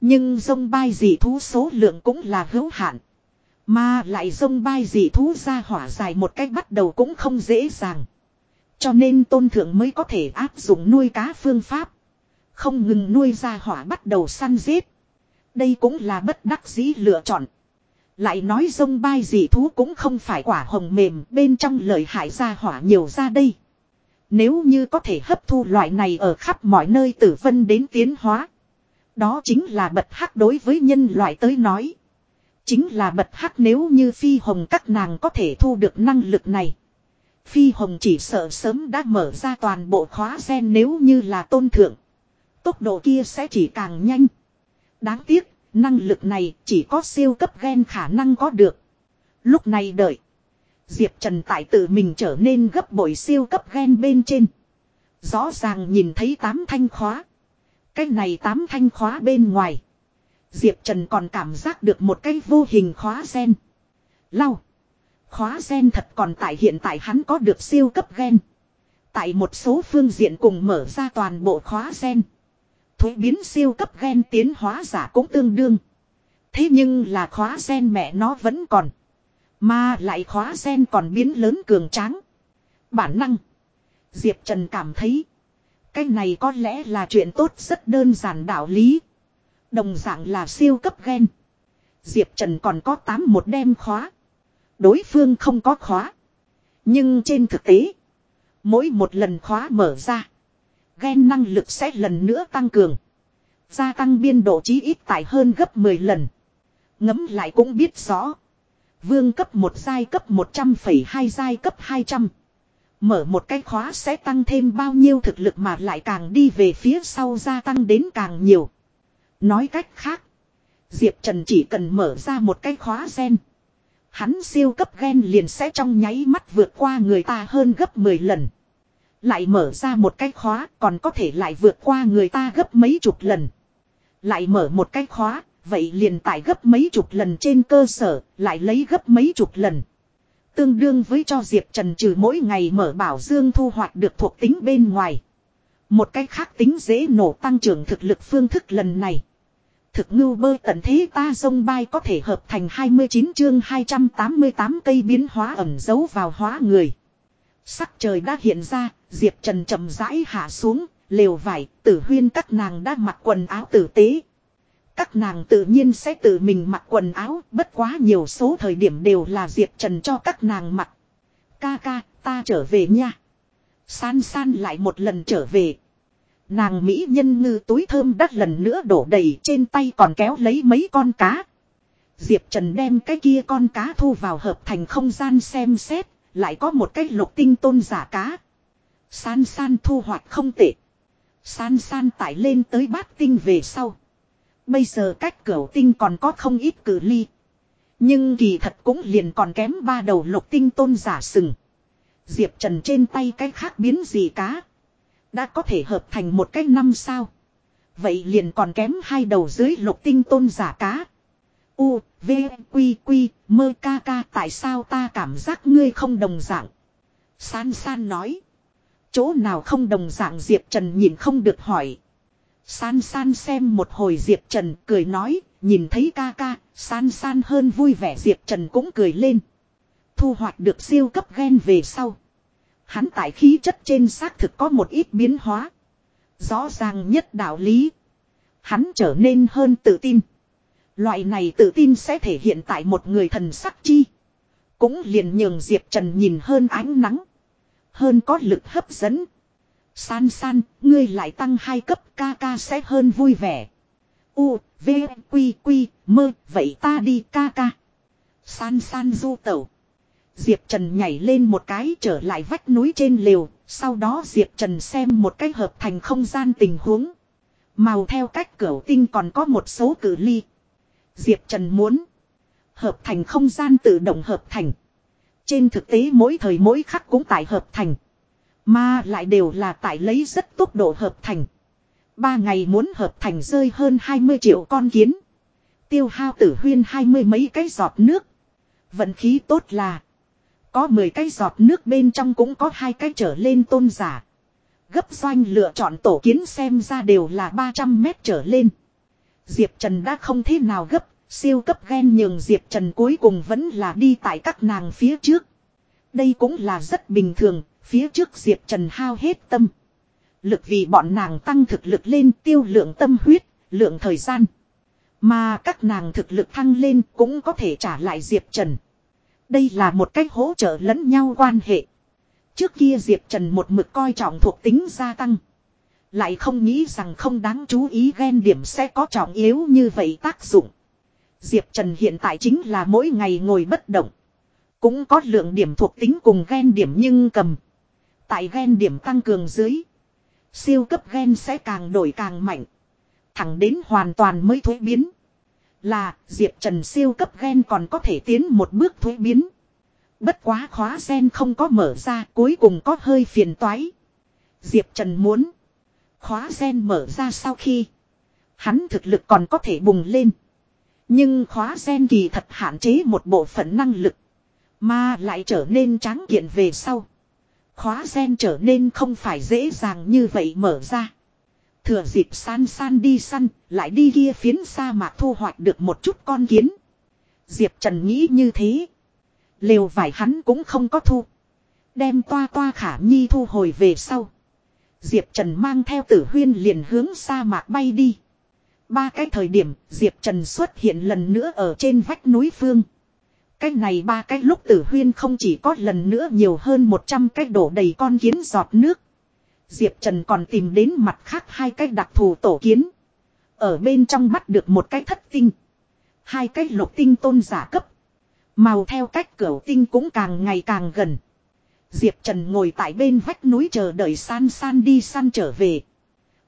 Nhưng sông bay dì thú số lượng cũng là hữu hạn. Mà lại sông bay dì thú ra hỏa dài một cách bắt đầu cũng không dễ dàng. Cho nên tôn thượng mới có thể áp dụng nuôi cá phương pháp. Không ngừng nuôi ra hỏa bắt đầu săn giết. Đây cũng là bất đắc dĩ lựa chọn. Lại nói dông bay dị thú cũng không phải quả hồng mềm, bên trong lời hại ra hỏa nhiều ra đây. Nếu như có thể hấp thu loại này ở khắp mọi nơi tử vân đến tiến hóa. Đó chính là bật hắc đối với nhân loại tới nói. Chính là bật hắc nếu như phi hồng các nàng có thể thu được năng lực này. Phi hồng chỉ sợ sớm đã mở ra toàn bộ khóa sen nếu như là tôn thượng. Tốc độ kia sẽ chỉ càng nhanh. Đáng tiếc, năng lực này chỉ có siêu cấp gen khả năng có được. Lúc này đợi. Diệp Trần tại tự mình trở nên gấp bội siêu cấp gen bên trên. Rõ ràng nhìn thấy tám thanh khóa. Cái này tám thanh khóa bên ngoài. Diệp Trần còn cảm giác được một cái vô hình khóa sen. Lau. Khóa sen thật còn tại hiện tại hắn có được siêu cấp gen. Tại một số phương diện cùng mở ra toàn bộ khóa sen. Thuế biến siêu cấp gen tiến hóa giả cũng tương đương. Thế nhưng là khóa sen mẹ nó vẫn còn. Mà lại khóa sen còn biến lớn cường tráng. Bản năng. Diệp Trần cảm thấy. Cái này có lẽ là chuyện tốt rất đơn giản đạo lý. Đồng dạng là siêu cấp gen. Diệp Trần còn có 8 một đem khóa. Đối phương không có khóa. Nhưng trên thực tế. Mỗi một lần khóa mở ra. Gen năng lực sẽ lần nữa tăng cường. Gia tăng biên độ chí ít tại hơn gấp 10 lần. Ngấm lại cũng biết rõ. Vương cấp 1 giai cấp 100,2 giai cấp 200. Mở một cái khóa sẽ tăng thêm bao nhiêu thực lực mà lại càng đi về phía sau gia tăng đến càng nhiều. Nói cách khác. Diệp Trần chỉ cần mở ra một cái khóa gen. Hắn siêu cấp gen liền sẽ trong nháy mắt vượt qua người ta hơn gấp 10 lần. Lại mở ra một cái khóa còn có thể lại vượt qua người ta gấp mấy chục lần. Lại mở một cái khóa, vậy liền tải gấp mấy chục lần trên cơ sở, lại lấy gấp mấy chục lần. Tương đương với cho Diệp Trần trừ mỗi ngày mở bảo dương thu hoạch được thuộc tính bên ngoài. Một cách khác tính dễ nổ tăng trưởng thực lực phương thức lần này. Thực ngưu bơ tận thế ta sông bay có thể hợp thành 29 chương 288 cây biến hóa ẩm dấu vào hóa người. Sắc trời đã hiện ra, Diệp Trần chậm rãi hạ xuống, lều vải, tử huyên các nàng đã mặc quần áo tử tế. Các nàng tự nhiên sẽ tự mình mặc quần áo, bất quá nhiều số thời điểm đều là Diệp Trần cho các nàng mặc. Ca ca, ta trở về nha. San san lại một lần trở về. Nàng Mỹ nhân ngư túi thơm đắt lần nữa đổ đầy trên tay còn kéo lấy mấy con cá. Diệp Trần đem cái kia con cá thu vào hợp thành không gian xem xét, lại có một cái lục tinh tôn giả cá. San san thu hoạch không tệ. San san tải lên tới bát tinh về sau. Bây giờ cách cửa tinh còn có không ít cử ly. Nhưng kỳ thật cũng liền còn kém ba đầu lục tinh tôn giả sừng. Diệp Trần trên tay cái khác biến gì cá. Đã có thể hợp thành một cái năm sao. Vậy liền còn kém hai đầu dưới lục tinh tôn giả cá. U, V, Quy, Quy, mơ ca ca tại sao ta cảm giác ngươi không đồng dạng. San san nói. Chỗ nào không đồng dạng Diệp Trần nhìn không được hỏi. San san xem một hồi Diệp Trần cười nói, nhìn thấy ca ca, san san hơn vui vẻ Diệp Trần cũng cười lên. Thu hoạch được siêu cấp gen về sau. Hắn tại khí chất trên xác thực có một ít biến hóa. Rõ ràng nhất đạo lý. Hắn trở nên hơn tự tin. Loại này tự tin sẽ thể hiện tại một người thần sắc chi. Cũng liền nhường Diệp Trần nhìn hơn ánh nắng. Hơn có lực hấp dẫn. San san, ngươi lại tăng hai cấp ca ca sẽ hơn vui vẻ. U, V, Quy, Quy, mơ, vậy ta đi ca ca. San san du tẩu. Diệp Trần nhảy lên một cái trở lại vách núi trên lều, sau đó Diệp Trần xem một cái hợp thành không gian tình huống. Màu theo cách cửa tinh còn có một số cử ly. Diệp Trần muốn hợp thành không gian tự động hợp thành. Trên thực tế mỗi thời mỗi khắc cũng tại hợp thành. Mà lại đều là tại lấy rất tốc độ hợp thành. Ba ngày muốn hợp thành rơi hơn 20 triệu con kiến. Tiêu hao tử huyên hai mươi mấy cái giọt nước. Vận khí tốt là. Có 10 cái giọt nước bên trong cũng có hai cái trở lên tôn giả. Gấp doanh lựa chọn tổ kiến xem ra đều là 300 mét trở lên. Diệp Trần đã không thế nào gấp, siêu cấp ghen nhường Diệp Trần cuối cùng vẫn là đi tại các nàng phía trước. Đây cũng là rất bình thường, phía trước Diệp Trần hao hết tâm. Lực vì bọn nàng tăng thực lực lên tiêu lượng tâm huyết, lượng thời gian. Mà các nàng thực lực thăng lên cũng có thể trả lại Diệp Trần. Đây là một cách hỗ trợ lẫn nhau quan hệ. Trước kia Diệp Trần một mực coi trọng thuộc tính gia tăng. Lại không nghĩ rằng không đáng chú ý ghen điểm sẽ có trọng yếu như vậy tác dụng. Diệp Trần hiện tại chính là mỗi ngày ngồi bất động. Cũng có lượng điểm thuộc tính cùng ghen điểm nhưng cầm. Tại ghen điểm tăng cường dưới. Siêu cấp ghen sẽ càng đổi càng mạnh. Thẳng đến hoàn toàn mới thuế biến. Là Diệp Trần siêu cấp ghen còn có thể tiến một bước thuế biến. Bất quá khóa gen không có mở ra, cuối cùng có hơi phiền toái. Diệp Trần muốn. Khóa gen mở ra sau khi. Hắn thực lực còn có thể bùng lên. Nhưng khóa gen kỳ thật hạn chế một bộ phận năng lực. Mà lại trở nên tráng kiện về sau. Khóa gen trở nên không phải dễ dàng như vậy mở ra. Thừa dịp san san đi săn, lại đi kia phiến sa mạc thu hoạch được một chút con kiến. Diệp Trần nghĩ như thế. Lều vải hắn cũng không có thu. Đem toa toa khả nhi thu hồi về sau. Diệp Trần mang theo tử huyên liền hướng sa mạc bay đi. Ba cái thời điểm, Diệp Trần xuất hiện lần nữa ở trên vách núi phương. Cái này ba cái lúc tử huyên không chỉ có lần nữa nhiều hơn 100 cái đổ đầy con kiến giọt nước. Diệp Trần còn tìm đến mặt khác hai cái đặc thù tổ kiến. Ở bên trong bắt được một cái thất tinh. Hai cái lục tinh tôn giả cấp. Màu theo cách cửa tinh cũng càng ngày càng gần. Diệp Trần ngồi tại bên vách núi chờ đợi san san đi săn trở về.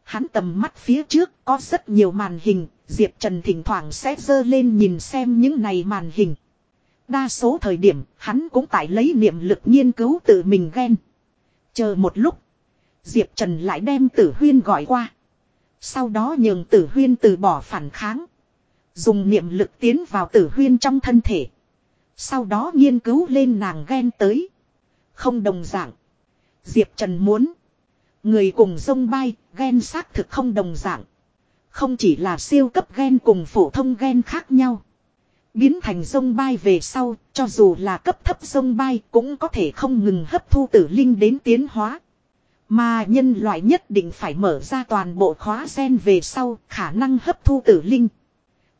Hắn tầm mắt phía trước có rất nhiều màn hình, Diệp Trần thỉnh thoảng sẽ dơ lên nhìn xem những này màn hình. Đa số thời điểm, hắn cũng tại lấy niệm lực nghiên cứu tự mình ghen. Chờ một lúc, Diệp Trần lại đem tử huyên gọi qua. Sau đó nhường tử huyên từ bỏ phản kháng. Dùng niệm lực tiến vào tử huyên trong thân thể. Sau đó nghiên cứu lên nàng ghen tới. Không đồng dạng. Diệp Trần muốn. Người cùng sông bay, ghen xác thực không đồng dạng. Không chỉ là siêu cấp ghen cùng phổ thông ghen khác nhau. Biến thành sông bay về sau, cho dù là cấp thấp sông bay cũng có thể không ngừng hấp thu tử linh đến tiến hóa. Mà nhân loại nhất định phải mở ra toàn bộ khóa sen về sau khả năng hấp thu tử linh.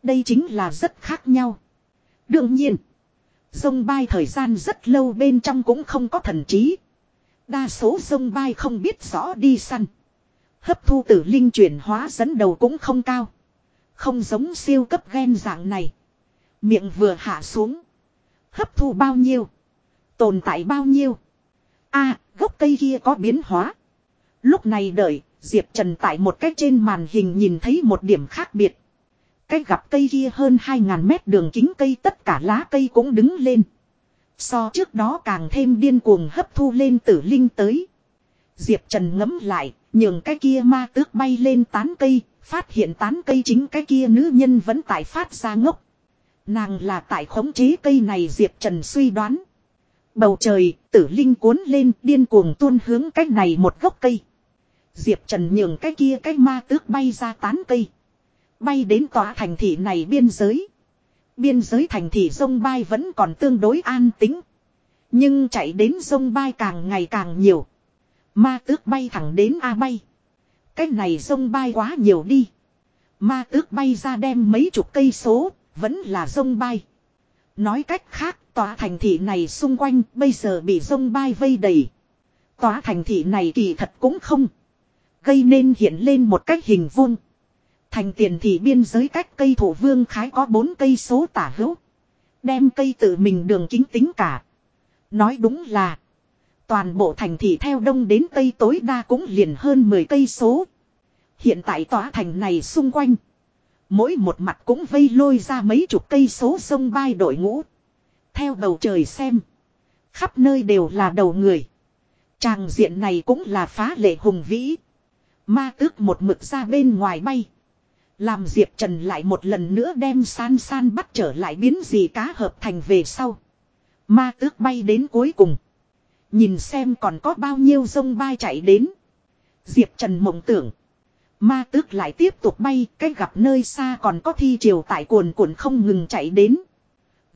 Đây chính là rất khác nhau. Đương nhiên. Sông bay thời gian rất lâu bên trong cũng không có thần trí. Đa số sông bay không biết rõ đi săn. Hấp thu tử linh chuyển hóa dẫn đầu cũng không cao. Không giống siêu cấp gen dạng này. Miệng vừa hạ xuống. Hấp thu bao nhiêu. Tồn tại bao nhiêu. a gốc cây kia có biến hóa. Lúc này đợi, Diệp Trần tại một cách trên màn hình nhìn thấy một điểm khác biệt. cách gặp cây kia hơn 2.000 mét đường kính cây tất cả lá cây cũng đứng lên. So trước đó càng thêm điên cuồng hấp thu lên tử linh tới. Diệp Trần ngấm lại, nhường cái kia ma tước bay lên tán cây, phát hiện tán cây chính cái kia nữ nhân vẫn tại phát ra ngốc. Nàng là tại khống chế cây này Diệp Trần suy đoán. Bầu trời, tử linh cuốn lên điên cuồng tuôn hướng cái này một gốc cây. Diệp Trần nhường cái kia cái ma tước bay ra tán cây. Bay đến tòa thành thị này biên giới. Biên giới thành thị sông bay vẫn còn tương đối an tính. Nhưng chạy đến sông bay càng ngày càng nhiều. Ma tước bay thẳng đến A bay. Cái này sông bay quá nhiều đi. Ma tước bay ra đem mấy chục cây số, vẫn là sông bay. Nói cách khác, tòa thành thị này xung quanh bây giờ bị sông bay vây đầy. Tòa thành thị này kỳ thật cũng không. Gây nên hiện lên một cách hình vuông. Thành tiền thị biên giới cách cây thổ vương khái có bốn cây số tả hữu. Đem cây tự mình đường kính tính cả. Nói đúng là. Toàn bộ thành thị theo đông đến tây tối đa cũng liền hơn 10 cây số. Hiện tại tòa thành này xung quanh. Mỗi một mặt cũng vây lôi ra mấy chục cây số sông bay đội ngũ. Theo bầu trời xem. Khắp nơi đều là đầu người. Tràng diện này cũng là phá lệ hùng vĩ. Ma tước một mực ra bên ngoài bay. Làm Diệp Trần lại một lần nữa đem san san bắt trở lại biến gì cá hợp thành về sau. Ma tước bay đến cuối cùng. Nhìn xem còn có bao nhiêu sông bay chạy đến. Diệp Trần mộng tưởng. Ma tước lại tiếp tục bay, cách gặp nơi xa còn có thi triều tại cuồn cuộn không ngừng chạy đến.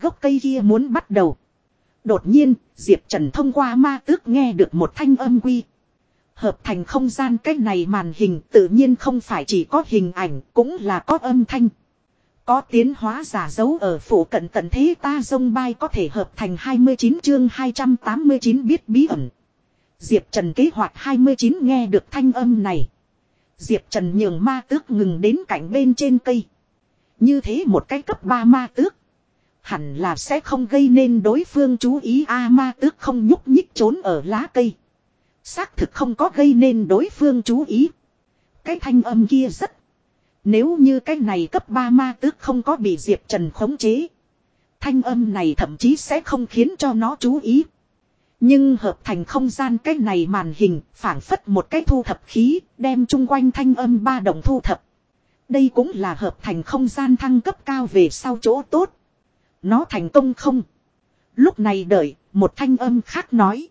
Gốc cây kia muốn bắt đầu. Đột nhiên, Diệp Trần thông qua ma tước nghe được một thanh âm quy. Hợp thành không gian cách này màn hình tự nhiên không phải chỉ có hình ảnh, cũng là có âm thanh. Có tiến hóa giả dấu ở phủ cận tận thế ta dông bay có thể hợp thành 29 chương 289 biết bí ẩn. Diệp Trần kế hoạch 29 nghe được thanh âm này. Diệp Trần nhường ma tước ngừng đến cạnh bên trên cây. Như thế một cái cấp 3 ma tước. Hẳn là sẽ không gây nên đối phương chú ý a ma tước không nhúc nhích trốn ở lá cây. Xác thực không có gây nên đối phương chú ý. Cái thanh âm kia rất. Nếu như cái này cấp 3 ma tước không có bị Diệp Trần khống chế. Thanh âm này thậm chí sẽ không khiến cho nó chú ý. Nhưng hợp thành không gian cái này màn hình phản phất một cái thu thập khí đem chung quanh thanh âm ba đồng thu thập. Đây cũng là hợp thành không gian thăng cấp cao về sau chỗ tốt. Nó thành công không? Lúc này đợi, một thanh âm khác nói.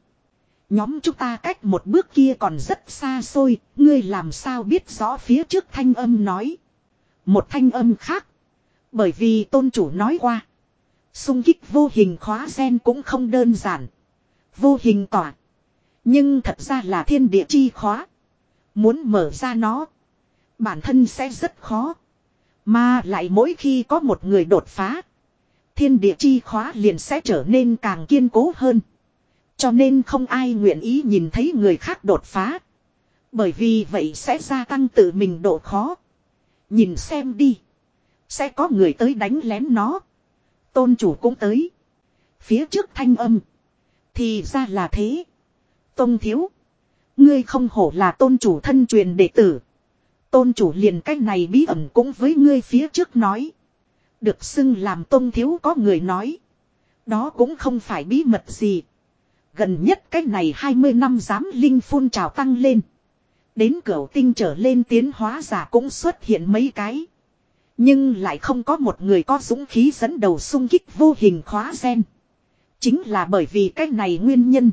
Nhóm chúng ta cách một bước kia còn rất xa xôi, ngươi làm sao biết rõ phía trước thanh âm nói. Một thanh âm khác. Bởi vì tôn chủ nói qua. Xung kích vô hình khóa sen cũng không đơn giản. Vô hình tỏa. Nhưng thật ra là thiên địa chi khóa. Muốn mở ra nó. Bản thân sẽ rất khó. Mà lại mỗi khi có một người đột phá. Thiên địa chi khóa liền sẽ trở nên càng kiên cố hơn. Cho nên không ai nguyện ý nhìn thấy người khác đột phá. Bởi vì vậy sẽ gia tăng tự mình độ khó. Nhìn xem đi. Sẽ có người tới đánh lén nó. Tôn chủ cũng tới. Phía trước thanh âm. Thì ra là thế. Tông thiếu. Ngươi không hổ là tôn chủ thân truyền đệ tử. Tôn chủ liền cách này bí ẩn cũng với ngươi phía trước nói. Được xưng làm tôn thiếu có người nói. Đó cũng không phải bí mật gì. Gần nhất cách này 20 năm dám linh phun trào tăng lên. Đến cửa tinh trở lên tiến hóa giả cũng xuất hiện mấy cái. Nhưng lại không có một người có dũng khí dẫn đầu xung kích vô hình khóa sen. Chính là bởi vì cái này nguyên nhân.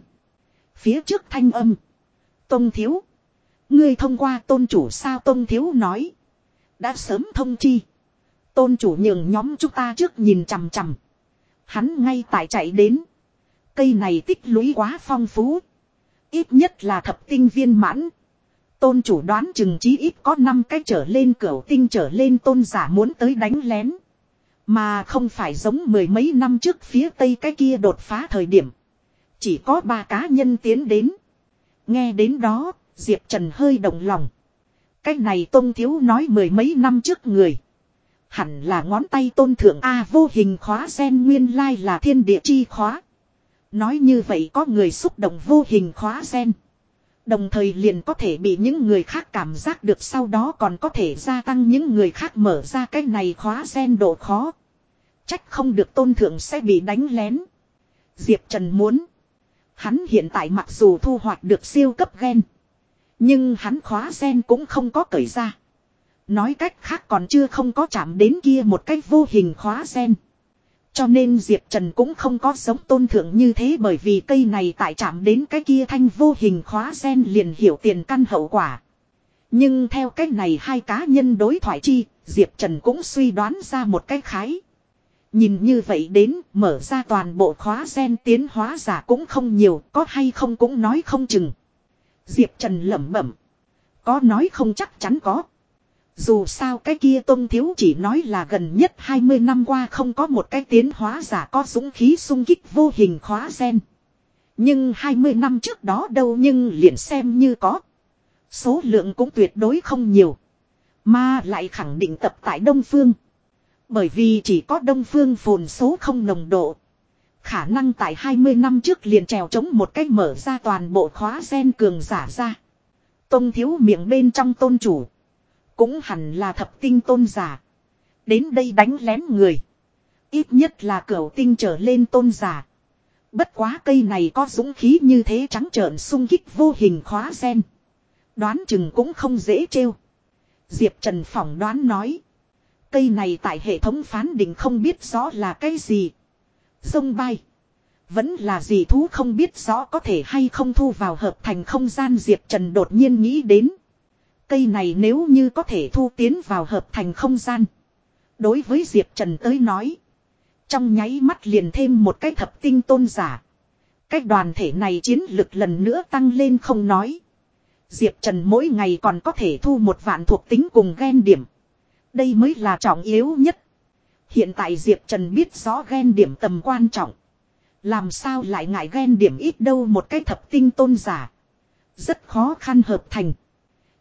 Phía trước thanh âm. Tông thiếu. Ngươi thông qua tôn chủ sao tôn thiếu nói. Đã sớm thông chi. Tôn chủ nhường nhóm chúng ta trước nhìn chằm chằm. Hắn ngay tại chạy đến. Cây này tích lũy quá phong phú. Ít nhất là thập tinh viên mãn. Tôn chủ đoán chừng chí ít có 5 cái trở lên cửa tinh trở lên tôn giả muốn tới đánh lén. Mà không phải giống mười mấy năm trước phía tây cái kia đột phá thời điểm. Chỉ có ba cá nhân tiến đến. Nghe đến đó, Diệp Trần hơi động lòng. Cái này tôn thiếu nói mười mấy năm trước người. Hẳn là ngón tay tôn thượng A vô hình khóa sen nguyên lai là thiên địa chi khóa. Nói như vậy có người xúc động vô hình khóa sen. Đồng thời liền có thể bị những người khác cảm giác được sau đó còn có thể gia tăng những người khác mở ra cái này khóa sen độ khó. Trách không được tôn thượng sẽ bị đánh lén. Diệp Trần muốn. Hắn hiện tại mặc dù thu hoạch được siêu cấp gen. Nhưng hắn khóa sen cũng không có cởi ra. Nói cách khác còn chưa không có chạm đến kia một cách vô hình khóa sen. Cho nên Diệp Trần cũng không có giống tôn thượng như thế bởi vì cây này tại chạm đến cái kia thanh vô hình khóa sen liền hiểu tiền căn hậu quả. Nhưng theo cách này hai cá nhân đối thoại chi, Diệp Trần cũng suy đoán ra một cái khái. Nhìn như vậy đến, mở ra toàn bộ khóa sen tiến hóa giả cũng không nhiều, có hay không cũng nói không chừng. Diệp Trần lẩm bẩm. Có nói không chắc chắn có. Dù sao cái kia tôn thiếu chỉ nói là gần nhất 20 năm qua không có một cái tiến hóa giả có dũng khí sung kích vô hình khóa sen. Nhưng 20 năm trước đó đâu nhưng liền xem như có. Số lượng cũng tuyệt đối không nhiều. Mà lại khẳng định tập tại Đông Phương. Bởi vì chỉ có Đông Phương phồn số không nồng độ. Khả năng tại 20 năm trước liền trèo chống một cách mở ra toàn bộ khóa gen cường giả ra. Tôn thiếu miệng bên trong tôn chủ. Cũng hẳn là thập tinh tôn giả. Đến đây đánh lén người. Ít nhất là cửu tinh trở lên tôn giả. Bất quá cây này có dũng khí như thế trắng trợn sung kích vô hình khóa sen. Đoán chừng cũng không dễ trêu. Diệp Trần phỏng đoán nói. Cây này tại hệ thống phán định không biết rõ là cái gì. Sông bay. Vẫn là gì thú không biết rõ có thể hay không thu vào hợp thành không gian Diệp Trần đột nhiên nghĩ đến. Cây này nếu như có thể thu tiến vào hợp thành không gian. Đối với Diệp Trần tới nói. Trong nháy mắt liền thêm một cái thập tinh tôn giả. cách đoàn thể này chiến lực lần nữa tăng lên không nói. Diệp Trần mỗi ngày còn có thể thu một vạn thuộc tính cùng ghen điểm. Đây mới là trọng yếu nhất. Hiện tại Diệp Trần biết rõ ghen điểm tầm quan trọng. Làm sao lại ngại ghen điểm ít đâu một cái thập tinh tôn giả. Rất khó khăn hợp thành.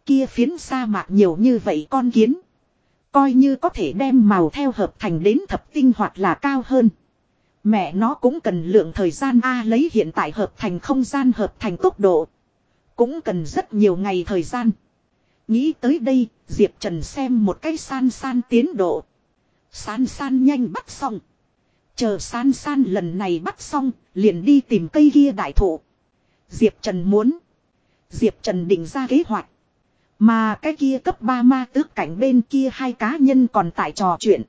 Kia phiến sa mạc nhiều như vậy con kiến. Coi như có thể đem màu theo hợp thành đến thập tinh hoặc là cao hơn. Mẹ nó cũng cần lượng thời gian A lấy hiện tại hợp thành không gian hợp thành tốc độ. Cũng cần rất nhiều ngày thời gian. Nghĩ tới đây, Diệp Trần xem một cái san san tiến độ. San san nhanh bắt xong. Chờ san san lần này bắt xong, liền đi tìm cây kia đại thụ. Diệp Trần muốn. Diệp Trần định ra kế hoạch. Mà cái kia cấp 3 ma tước cảnh bên kia hai cá nhân còn tại trò chuyện.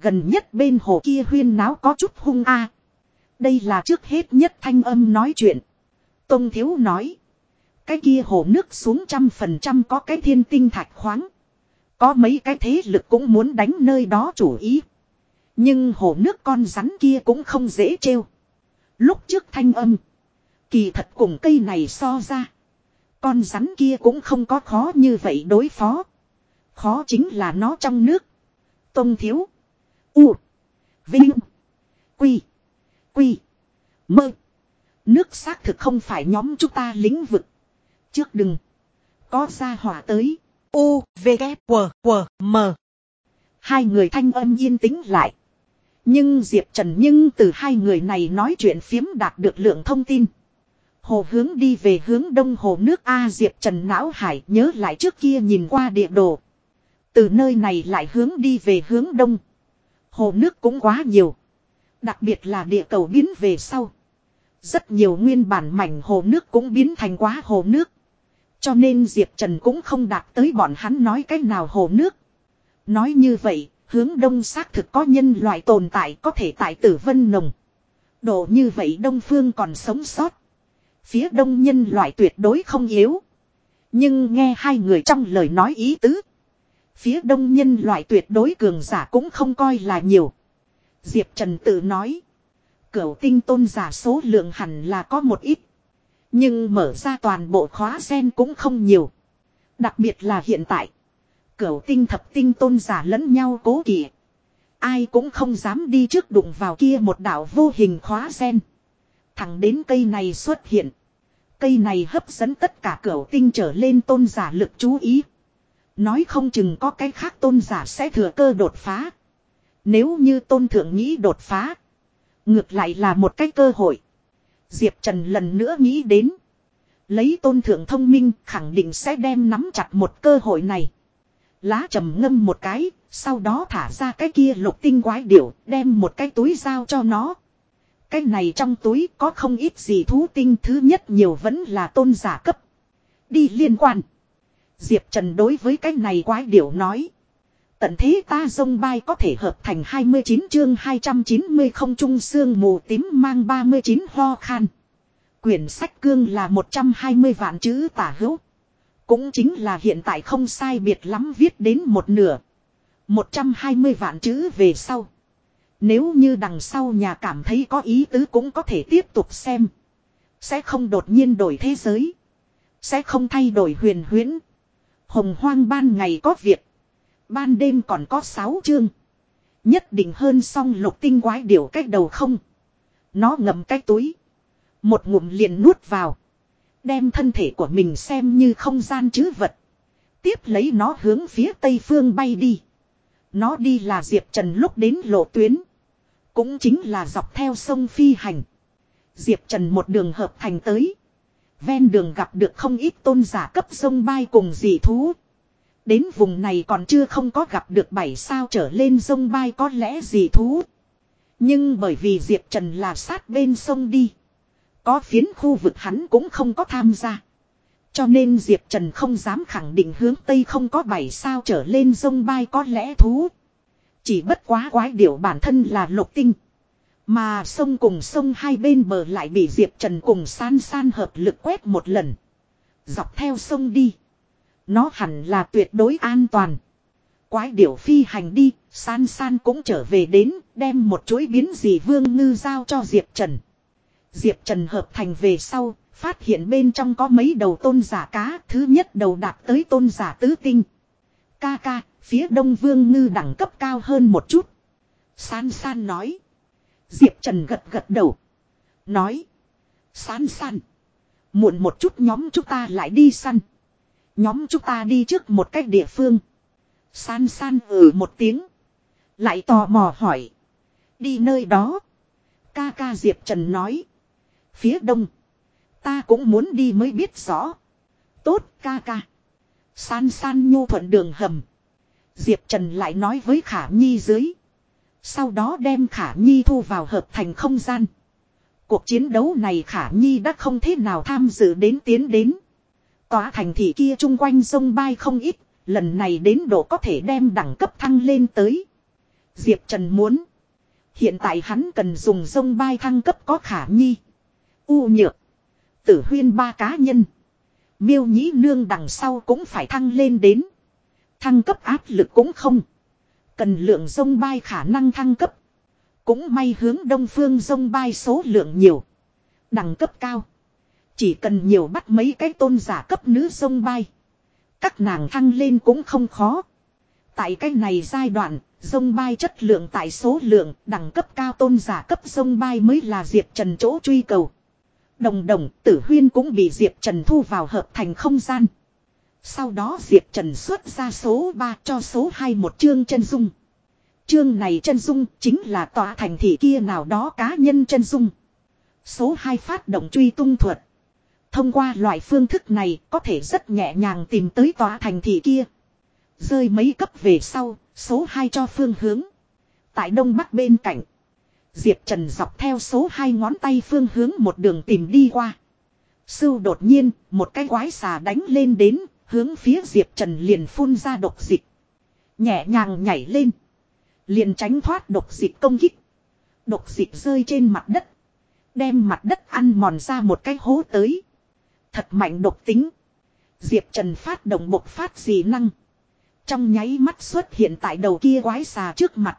Gần nhất bên hồ kia huyên náo có chút hung a. Đây là trước hết nhất thanh âm nói chuyện. Tông Thiếu nói. Cái kia hồ nước xuống trăm phần trăm có cái thiên tinh thạch khoáng. Có mấy cái thế lực cũng muốn đánh nơi đó chủ ý. Nhưng hồ nước con rắn kia cũng không dễ trêu. Lúc trước thanh âm. Kỳ thật cùng cây này so ra. Con rắn kia cũng không có khó như vậy đối phó. Khó chính là nó trong nước. Tông thiếu. U. Vinh. Quy. Quy. Mơ. Nước xác thực không phải nhóm chúng ta lĩnh vực. Trước đừng. Có ra hỏa tới. U, V, K, W, W, M. Hai người thanh âm yên tĩnh lại. Nhưng Diệp Trần nhưng từ hai người này nói chuyện phiếm đạt được lượng thông tin. Hồ hướng đi về hướng đông hồ nước A Diệp Trần não hải nhớ lại trước kia nhìn qua địa đồ. Từ nơi này lại hướng đi về hướng đông. Hồ nước cũng quá nhiều. Đặc biệt là địa cầu biến về sau. Rất nhiều nguyên bản mảnh hồ nước cũng biến thành quá hồ nước. Cho nên Diệp Trần cũng không đạt tới bọn hắn nói cách nào hồ nước. Nói như vậy, hướng đông xác thực có nhân loại tồn tại có thể tại tử vân nồng. Độ như vậy đông phương còn sống sót. Phía đông nhân loại tuyệt đối không yếu. Nhưng nghe hai người trong lời nói ý tứ. Phía đông nhân loại tuyệt đối cường giả cũng không coi là nhiều. Diệp Trần tự nói. Cửu tinh tôn giả số lượng hẳn là có một ít. Nhưng mở ra toàn bộ khóa sen cũng không nhiều. Đặc biệt là hiện tại. Cửu tinh thập tinh tôn giả lẫn nhau cố kỵ. Ai cũng không dám đi trước đụng vào kia một đảo vô hình khóa sen. Thẳng đến cây này xuất hiện. Cây này hấp dẫn tất cả cửa tinh trở lên tôn giả lực chú ý. Nói không chừng có cái khác tôn giả sẽ thừa cơ đột phá. Nếu như tôn thượng nghĩ đột phá. Ngược lại là một cái cơ hội. Diệp Trần lần nữa nghĩ đến. Lấy tôn thượng thông minh khẳng định sẽ đem nắm chặt một cơ hội này. Lá trầm ngâm một cái, sau đó thả ra cái kia lục tinh quái điểu, đem một cái túi giao cho nó. Cái này trong túi có không ít gì thú tinh, thứ nhất nhiều vẫn là tôn giả cấp. Đi liên quan. Diệp Trần đối với cái này quái điểu nói. Tận thế ta dông bay có thể hợp thành 29 chương 290 không trung xương mù tím mang 39 ho khan. Quyển sách cương là 120 vạn chữ tả hữu. Cũng chính là hiện tại không sai biệt lắm viết đến một nửa. 120 vạn chữ về sau. Nếu như đằng sau nhà cảm thấy có ý tứ cũng có thể tiếp tục xem. Sẽ không đột nhiên đổi thế giới. Sẽ không thay đổi huyền huyễn. Hồng hoang ban ngày có việc. Ban đêm còn có 6 chương. Nhất định hơn xong lục tinh quái điều cách đầu không. Nó ngậm cái túi. Một ngụm liền nuốt vào. Đem thân thể của mình xem như không gian chứ vật. Tiếp lấy nó hướng phía tây phương bay đi. Nó đi là Diệp Trần lúc đến lộ tuyến. Cũng chính là dọc theo sông Phi Hành. Diệp Trần một đường hợp thành tới. Ven đường gặp được không ít tôn giả cấp sông bay cùng dị thú. Đến vùng này còn chưa không có gặp được bảy sao trở lên sông bay có lẽ dị thú. Nhưng bởi vì Diệp Trần là sát bên sông đi. Có phiến khu vực hắn cũng không có tham gia. Cho nên Diệp Trần không dám khẳng định hướng Tây không có bảy sao trở lên sông bay có lẽ thú. Chỉ bất quá quái điểu bản thân là lục tinh. Mà sông cùng sông hai bên bờ lại bị Diệp Trần cùng san san hợp lực quét một lần. Dọc theo sông đi. Nó hẳn là tuyệt đối an toàn. Quái điểu phi hành đi, san san cũng trở về đến, đem một chuỗi biến dị vương ngư giao cho Diệp Trần. Diệp Trần hợp thành về sau, phát hiện bên trong có mấy đầu tôn giả cá, thứ nhất đầu đạt tới tôn giả tứ tinh. Ca ca, phía đông vương ngư đẳng cấp cao hơn một chút. San san nói. Diệp Trần gật gật đầu. Nói. San san. Muộn một chút nhóm chúng ta lại đi săn. Nhóm chúng ta đi trước một cách địa phương. San san ừ một tiếng. Lại tò mò hỏi. Đi nơi đó. Ca ca Diệp Trần nói. Phía đông. Ta cũng muốn đi mới biết rõ. Tốt ca ca. San san nhu thuận đường hầm. Diệp Trần lại nói với Khả Nhi dưới. Sau đó đem Khả Nhi thu vào hợp thành không gian. Cuộc chiến đấu này Khả Nhi đã không thế nào tham dự đến tiến đến. Tòa thành thị kia chung quanh sông bay không ít, lần này đến độ có thể đem đẳng cấp thăng lên tới. Diệp Trần muốn. Hiện tại hắn cần dùng sông bay thăng cấp có Khả Nhi. U nhược. Tử huyên ba cá nhân. Miêu nhĩ nương đằng sau cũng phải thăng lên đến. Thăng cấp áp lực cũng không. Cần lượng sông bay khả năng thăng cấp. Cũng may hướng đông phương sông bay số lượng nhiều. Đẳng cấp cao. Chỉ cần nhiều bắt mấy cái tôn giả cấp nữ sông bay. Các nàng thăng lên cũng không khó. Tại cái này giai đoạn, sông bay chất lượng tại số lượng, đẳng cấp cao tôn giả cấp sông bay mới là diệt Trần chỗ truy cầu. Đồng đồng, tử huyên cũng bị Diệp Trần thu vào hợp thành không gian. Sau đó Diệp Trần xuất ra số 3 cho số 2 một chương chân dung. Chương này chân dung chính là tòa thành thị kia nào đó cá nhân chân dung. Số 2 phát động truy tung thuật. Thông qua loại phương thức này có thể rất nhẹ nhàng tìm tới tòa thành thị kia. Rơi mấy cấp về sau, số 2 cho phương hướng. Tại đông bắc bên cạnh. Diệp Trần dọc theo số hai ngón tay phương hướng một đường tìm đi qua. Sưu đột nhiên, một cái quái xà đánh lên đến, hướng phía Diệp Trần liền phun ra độc dịch. Nhẹ nhàng nhảy lên. Liền tránh thoát độc dịch công kích. Độc dịch rơi trên mặt đất. Đem mặt đất ăn mòn ra một cái hố tới. Thật mạnh độc tính. Diệp Trần phát động bộc phát dị năng. Trong nháy mắt xuất hiện tại đầu kia quái xà trước mặt.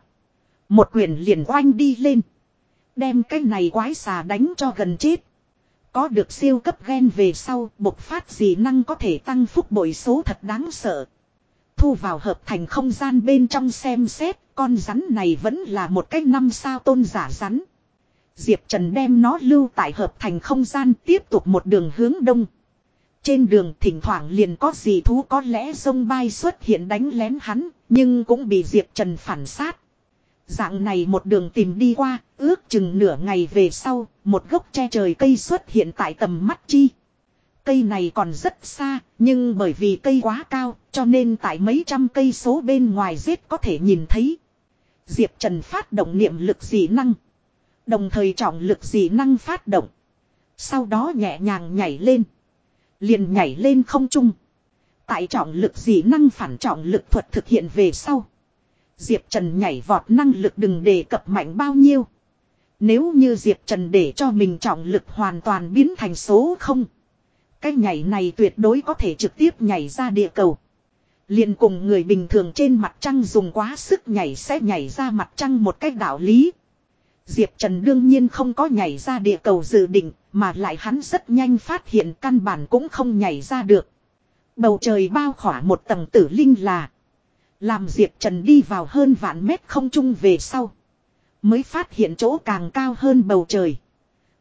Một quyền liền oanh đi lên. Đem cái này quái xà đánh cho gần chết. Có được siêu cấp gen về sau, bộc phát gì năng có thể tăng phúc bội số thật đáng sợ. Thu vào hợp thành không gian bên trong xem xét, con rắn này vẫn là một cái năm sao tôn giả rắn. Diệp Trần đem nó lưu tại hợp thành không gian tiếp tục một đường hướng đông. Trên đường thỉnh thoảng liền có gì thú có lẽ sông bay xuất hiện đánh lén hắn, nhưng cũng bị Diệp Trần phản sát. Dạng này một đường tìm đi qua, ước chừng nửa ngày về sau, một gốc tre trời cây xuất hiện tại tầm mắt chi. Cây này còn rất xa, nhưng bởi vì cây quá cao, cho nên tại mấy trăm cây số bên ngoài giết có thể nhìn thấy. Diệp Trần phát động niệm lực dị năng. Đồng thời trọng lực dị năng phát động. Sau đó nhẹ nhàng nhảy lên. Liền nhảy lên không trung. Tại trọng lực dị năng phản trọng lực thuật thực hiện về sau. Diệp Trần nhảy vọt năng lực đừng đề cập mạnh bao nhiêu. Nếu như Diệp Trần để cho mình trọng lực hoàn toàn biến thành số không. Cái nhảy này tuyệt đối có thể trực tiếp nhảy ra địa cầu. liền cùng người bình thường trên mặt trăng dùng quá sức nhảy sẽ nhảy ra mặt trăng một cách đạo lý. Diệp Trần đương nhiên không có nhảy ra địa cầu dự định, mà lại hắn rất nhanh phát hiện căn bản cũng không nhảy ra được. Bầu trời bao khỏa một tầng tử linh là. Làm Diệp Trần đi vào hơn vạn mét không trung về sau. Mới phát hiện chỗ càng cao hơn bầu trời.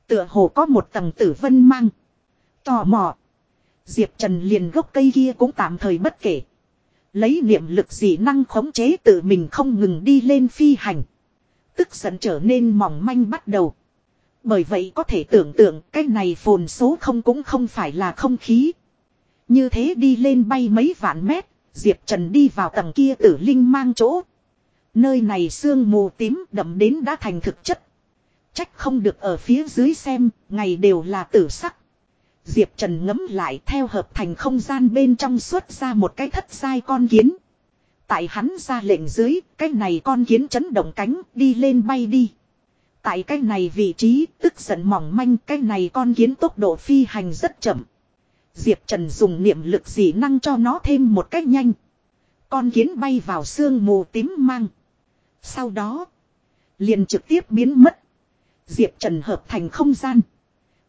Tựa hồ có một tầng tử vân mang. Tò mò. Diệp Trần liền gốc cây kia cũng tạm thời bất kể. Lấy niệm lực dị năng khống chế tự mình không ngừng đi lên phi hành. Tức giận trở nên mỏng manh bắt đầu. Bởi vậy có thể tưởng tượng cái này phồn số không cũng không phải là không khí. Như thế đi lên bay mấy vạn mét, Diệp Trần đi vào tầng kia tử linh mang chỗ. Nơi này sương mù tím đậm đến đã thành thực chất. Trách không được ở phía dưới xem, ngày đều là tử sắc. Diệp Trần ngấm lại theo hợp thành không gian bên trong xuất ra một cái thất sai con kiến. Tại hắn ra lệnh dưới, cái này con kiến chấn động cánh, đi lên bay đi. Tại cái này vị trí, tức giận mỏng manh, cái này con kiến tốc độ phi hành rất chậm. Diệp Trần dùng niệm lực dị năng cho nó thêm một cách nhanh. Con kiến bay vào sương mù tím mang. Sau đó, liền trực tiếp biến mất. Diệp Trần hợp thành không gian.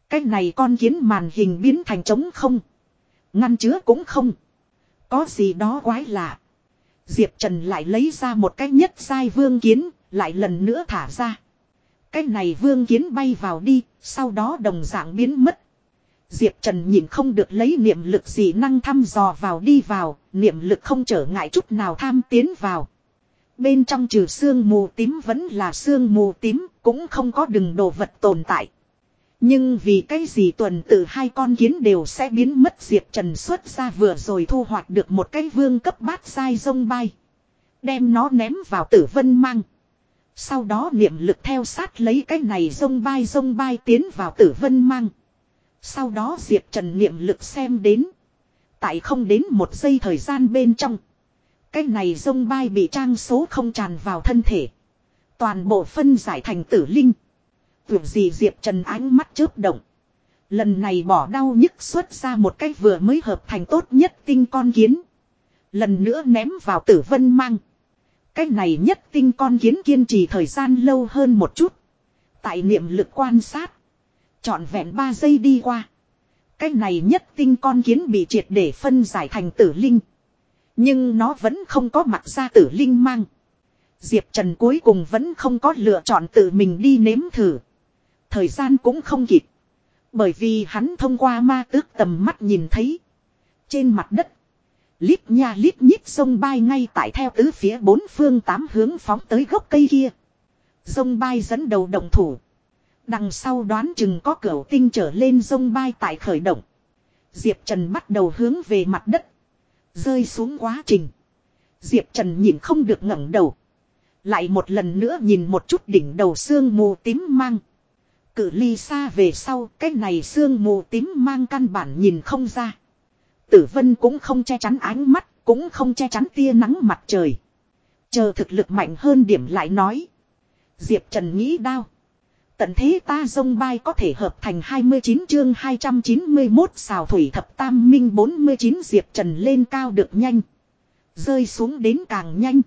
Cái này con kiến màn hình biến thành trống không. Ngăn chứa cũng không. Có gì đó quái lạ. Diệp Trần lại lấy ra một cái nhất sai vương kiến, lại lần nữa thả ra. Cái này vương kiến bay vào đi, sau đó đồng dạng biến mất. Diệp Trần nhìn không được lấy niệm lực gì năng thăm dò vào đi vào, niệm lực không trở ngại chút nào tham tiến vào. Bên trong trừ xương mù tím vẫn là xương mù tím, cũng không có đừng đồ vật tồn tại. Nhưng vì cái gì tuần tự hai con kiến đều sẽ biến mất Diệp Trần xuất ra vừa rồi thu hoạch được một cái vương cấp bát sai rông bay. Đem nó ném vào tử vân mang. Sau đó niệm lực theo sát lấy cái này rông bay rông bay tiến vào tử vân mang. Sau đó Diệp Trần niệm lực xem đến. Tại không đến một giây thời gian bên trong. Cái này dông bay bị trang số không tràn vào thân thể. Toàn bộ phân giải thành tử linh. Vượt gì Diệp Trần ánh mắt chớp động. Lần này bỏ đau nhức xuất ra một cách vừa mới hợp thành tốt nhất tinh con kiến. Lần nữa ném vào tử vân mang. cách này nhất tinh con kiến kiên trì thời gian lâu hơn một chút. Tại niệm lực quan sát. Chọn vẹn 3 giây đi qua. Cái này nhất tinh con kiến bị triệt để phân giải thành tử linh. Nhưng nó vẫn không có mặt ra tử linh mang. Diệp Trần cuối cùng vẫn không có lựa chọn tự mình đi nếm thử. Thời gian cũng không kịp. Bởi vì hắn thông qua ma tước tầm mắt nhìn thấy. Trên mặt đất. Lít nha lít nhít sông bay ngay tại theo tứ phía bốn phương tám hướng phóng tới gốc cây kia. Sông bay dẫn đầu động thủ. Đằng sau đoán chừng có cửa tinh trở lên sông bay tại khởi động. Diệp Trần bắt đầu hướng về mặt đất. Rơi xuống quá trình. Diệp Trần nhìn không được ngẩng đầu. Lại một lần nữa nhìn một chút đỉnh đầu xương mù tím mang. Cự ly xa về sau, cái này xương mù tím mang căn bản nhìn không ra. Tử vân cũng không che chắn ánh mắt, cũng không che chắn tia nắng mặt trời. Chờ thực lực mạnh hơn điểm lại nói. Diệp Trần nghĩ đau. Tận thế ta dông bay có thể hợp thành 29 chương 291 xào thủy thập tam minh 49 Diệp Trần lên cao được nhanh. Rơi xuống đến càng nhanh.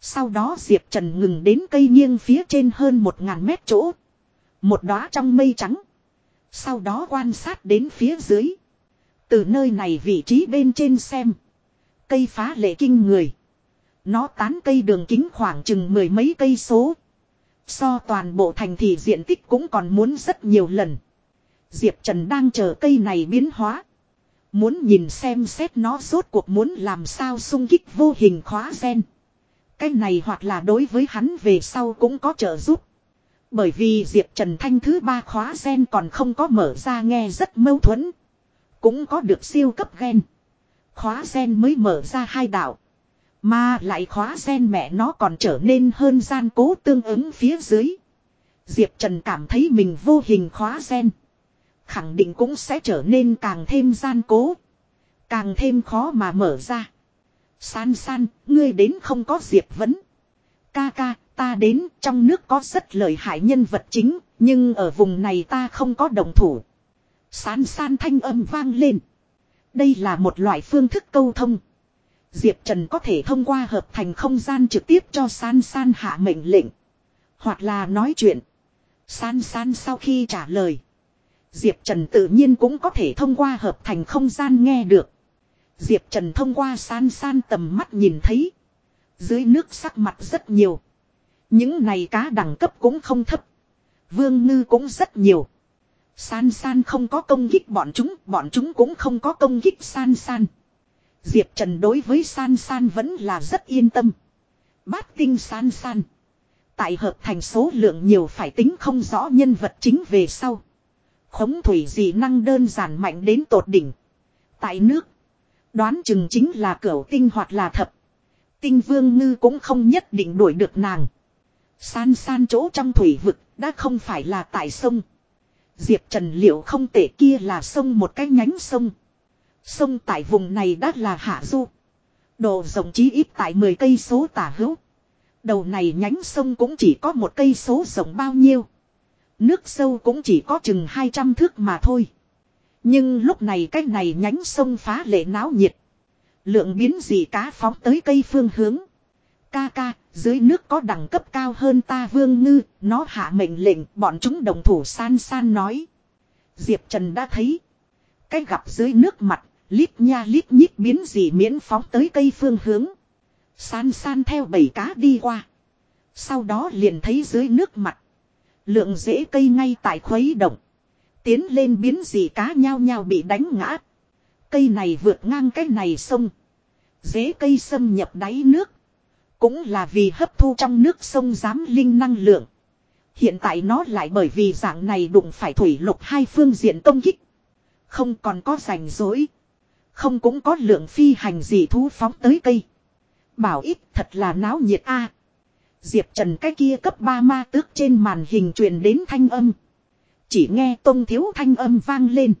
Sau đó Diệp Trần ngừng đến cây nghiêng phía trên hơn 1.000 mét chỗ. Một đóa trong mây trắng. Sau đó quan sát đến phía dưới. Từ nơi này vị trí bên trên xem. Cây phá lệ kinh người. Nó tán cây đường kính khoảng chừng mười mấy cây số. So toàn bộ thành thị diện tích cũng còn muốn rất nhiều lần. Diệp Trần đang chờ cây này biến hóa. Muốn nhìn xem xét nó rốt cuộc muốn làm sao sung kích vô hình khóa gen. Cái này hoặc là đối với hắn về sau cũng có trợ giúp. Bởi vì Diệp Trần Thanh thứ ba khóa gen còn không có mở ra nghe rất mâu thuẫn. Cũng có được siêu cấp gen. Khóa gen mới mở ra hai đạo. Mà lại khóa sen mẹ nó còn trở nên hơn gian cố tương ứng phía dưới. Diệp Trần cảm thấy mình vô hình khóa sen Khẳng định cũng sẽ trở nên càng thêm gian cố. Càng thêm khó mà mở ra. San san, ngươi đến không có Diệp vấn. Ca ca, ta đến trong nước có rất lợi hại nhân vật chính, nhưng ở vùng này ta không có đồng thủ. San san thanh âm vang lên. Đây là một loại phương thức câu thông. Diệp Trần có thể thông qua hợp thành không gian trực tiếp cho san san hạ mệnh lệnh. Hoặc là nói chuyện. San san sau khi trả lời. Diệp Trần tự nhiên cũng có thể thông qua hợp thành không gian nghe được. Diệp Trần thông qua san san tầm mắt nhìn thấy. Dưới nước sắc mặt rất nhiều. Những này cá đẳng cấp cũng không thấp. Vương ngư cũng rất nhiều. San san không có công kích bọn chúng, bọn chúng cũng không có công kích san san. Diệp Trần đối với san san vẫn là rất yên tâm. Bát tinh san san. Tại hợp thành số lượng nhiều phải tính không rõ nhân vật chính về sau. Khống thủy dị năng đơn giản mạnh đến tột đỉnh. Tại nước. Đoán chừng chính là cửu tinh hoặc là thập. Tinh vương ngư cũng không nhất định đuổi được nàng. San san chỗ trong thủy vực đã không phải là tại sông. Diệp Trần liệu không tệ kia là sông một cái nhánh sông. Sông tại vùng này đã là hạ du. Độ rộng chí ít tại 10 cây số tả hữu. Đầu này nhánh sông cũng chỉ có một cây số rộng bao nhiêu. Nước sâu cũng chỉ có chừng 200 thước mà thôi. Nhưng lúc này cái này nhánh sông phá lệ náo nhiệt. Lượng biến dị cá phóng tới cây phương hướng. Ca ca, dưới nước có đẳng cấp cao hơn ta vương ngư, nó hạ mệnh lệnh, bọn chúng đồng thủ san san nói. Diệp Trần đã thấy. Cái gặp dưới nước mặt, lít nha lít nhít biến dị miễn phóng tới cây phương hướng. San san theo bảy cá đi qua. Sau đó liền thấy dưới nước mặt. Lượng rễ cây ngay tại khuấy động. Tiến lên biến dị cá nhao nhao bị đánh ngã. Cây này vượt ngang cái này sông. Rễ cây xâm nhập đáy nước. Cũng là vì hấp thu trong nước sông giám linh năng lượng. Hiện tại nó lại bởi vì dạng này đụng phải thủy lục hai phương diện công kích. Không còn có rảnh rỗi. Không cũng có lượng phi hành gì thú phóng tới cây. Bảo ít thật là náo nhiệt a. Diệp Trần cái kia cấp 3 ma tước trên màn hình truyền đến thanh âm. Chỉ nghe tông thiếu thanh âm vang lên.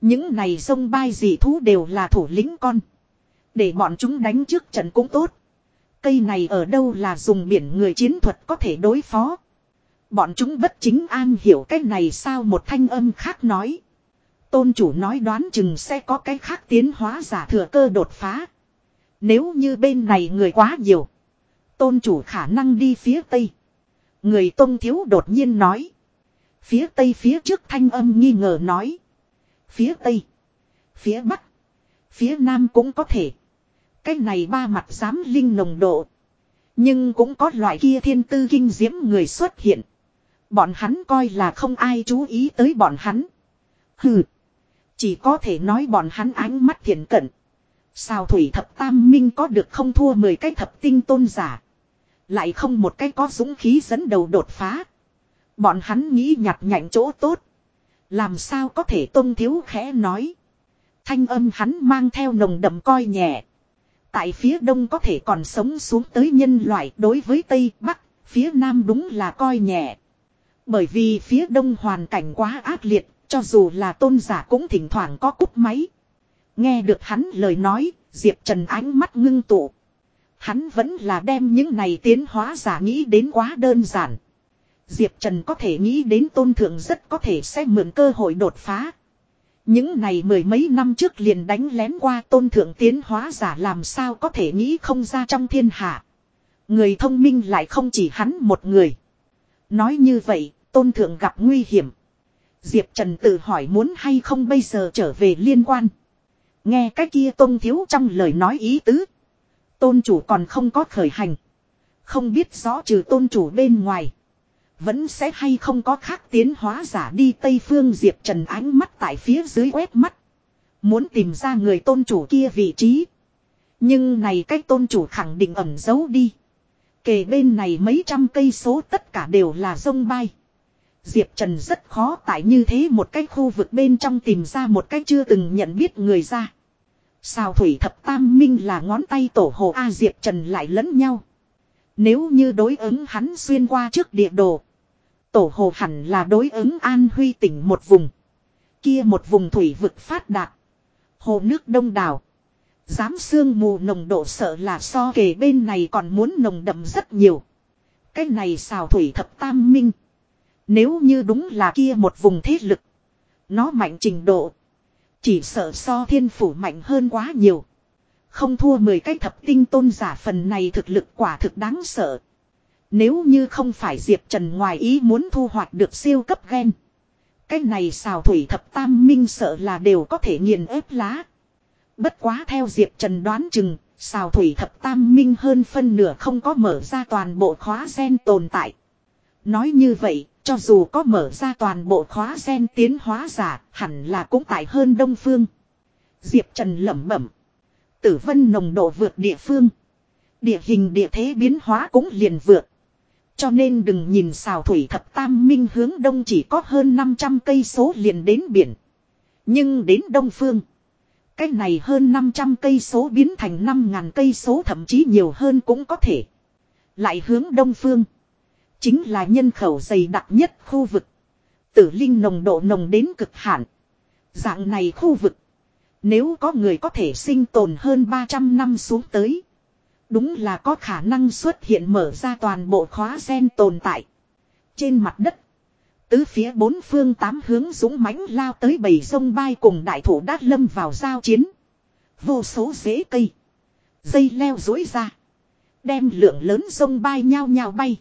Những này sông bay dị thú đều là thủ lĩnh con. Để bọn chúng đánh trước trận cũng tốt. Cây này ở đâu là dùng biển người chiến thuật có thể đối phó. Bọn chúng bất chính an hiểu cái này sao một thanh âm khác nói. Tôn chủ nói đoán chừng sẽ có cái khác tiến hóa giả thừa cơ đột phá. Nếu như bên này người quá nhiều. Tôn chủ khả năng đi phía tây. Người tôn thiếu đột nhiên nói. Phía tây phía trước thanh âm nghi ngờ nói. Phía tây. Phía bắc. Phía nam cũng có thể. Cái này ba mặt dám linh nồng độ. Nhưng cũng có loại kia thiên tư kinh diễm người xuất hiện. Bọn hắn coi là không ai chú ý tới bọn hắn. Hừ. Chỉ có thể nói bọn hắn ánh mắt thiện cận. Sao thủy thập tam minh có được không thua 10 cái thập tinh tôn giả. Lại không một cái có dũng khí dẫn đầu đột phá. Bọn hắn nghĩ nhặt nhạnh chỗ tốt. Làm sao có thể tôn thiếu khẽ nói. Thanh âm hắn mang theo nồng đậm coi nhẹ. Tại phía đông có thể còn sống xuống tới nhân loại đối với Tây Bắc, phía nam đúng là coi nhẹ. Bởi vì phía đông hoàn cảnh quá ác liệt, cho dù là tôn giả cũng thỉnh thoảng có cúp máy. Nghe được hắn lời nói, Diệp Trần ánh mắt ngưng tụ. Hắn vẫn là đem những này tiến hóa giả nghĩ đến quá đơn giản. Diệp Trần có thể nghĩ đến tôn thượng rất có thể sẽ mượn cơ hội đột phá. Những này mười mấy năm trước liền đánh lén qua tôn thượng tiến hóa giả làm sao có thể nghĩ không ra trong thiên hạ. Người thông minh lại không chỉ hắn một người. Nói như vậy, tôn thượng gặp nguy hiểm. Diệp Trần tự hỏi muốn hay không bây giờ trở về liên quan. Nghe cái kia tôn thiếu trong lời nói ý tứ. Tôn chủ còn không có khởi hành. Không biết rõ trừ tôn chủ bên ngoài. Vẫn sẽ hay không có khác tiến hóa giả đi Tây Phương Diệp Trần ánh mắt tại phía dưới quét mắt. Muốn tìm ra người tôn chủ kia vị trí. Nhưng này cách tôn chủ khẳng định ẩn giấu đi. Kề bên này mấy trăm cây số tất cả đều là sông bay. Diệp Trần rất khó tại như thế một cái khu vực bên trong tìm ra một cách chưa từng nhận biết người ra. Sao thủy thập tam minh là ngón tay tổ hồ A Diệp Trần lại lẫn nhau. Nếu như đối ứng hắn xuyên qua trước địa đồ. Tổ hồ hẳn là đối ứng An Huy tỉnh một vùng. Kia một vùng thủy vực phát đạt. Hồ nước đông đảo. Dám sương mù nồng độ sợ là so kề bên này còn muốn nồng đậm rất nhiều. Cái này xào thủy thập tam minh. Nếu như đúng là kia một vùng thế lực. Nó mạnh trình độ. Chỉ sợ so thiên phủ mạnh hơn quá nhiều. Không thua 10 cái thập tinh tôn giả phần này thực lực quả thực đáng sợ. Nếu như không phải Diệp Trần ngoài ý muốn thu hoạch được siêu cấp gen. Cái này xào thủy thập tam minh sợ là đều có thể nghiền ép lá. Bất quá theo Diệp Trần đoán chừng, xào thủy thập tam minh hơn phân nửa không có mở ra toàn bộ khóa gen tồn tại. Nói như vậy, cho dù có mở ra toàn bộ khóa sen tiến hóa giả, hẳn là cũng tại hơn đông phương. Diệp Trần lẩm bẩm. Tử vân nồng độ vượt địa phương. Địa hình địa thế biến hóa cũng liền vượt. Cho nên đừng nhìn xào thủy thập tam minh hướng đông chỉ có hơn 500 cây số liền đến biển. Nhưng đến đông phương. Cái này hơn 500 cây số biến thành 5.000 cây số thậm chí nhiều hơn cũng có thể. Lại hướng đông phương. Chính là nhân khẩu dày đặc nhất khu vực. Tử linh nồng độ nồng đến cực hạn. Dạng này khu vực. Nếu có người có thể sinh tồn hơn 300 năm xuống tới. Đúng là có khả năng xuất hiện mở ra toàn bộ khóa sen tồn tại. Trên mặt đất. Tứ phía bốn phương tám hướng dũng mãnh lao tới bầy sông bay cùng đại thủ đát lâm vào giao chiến. Vô số rễ cây. Dây leo dối ra. Đem lượng lớn sông bay nhao nhao bay.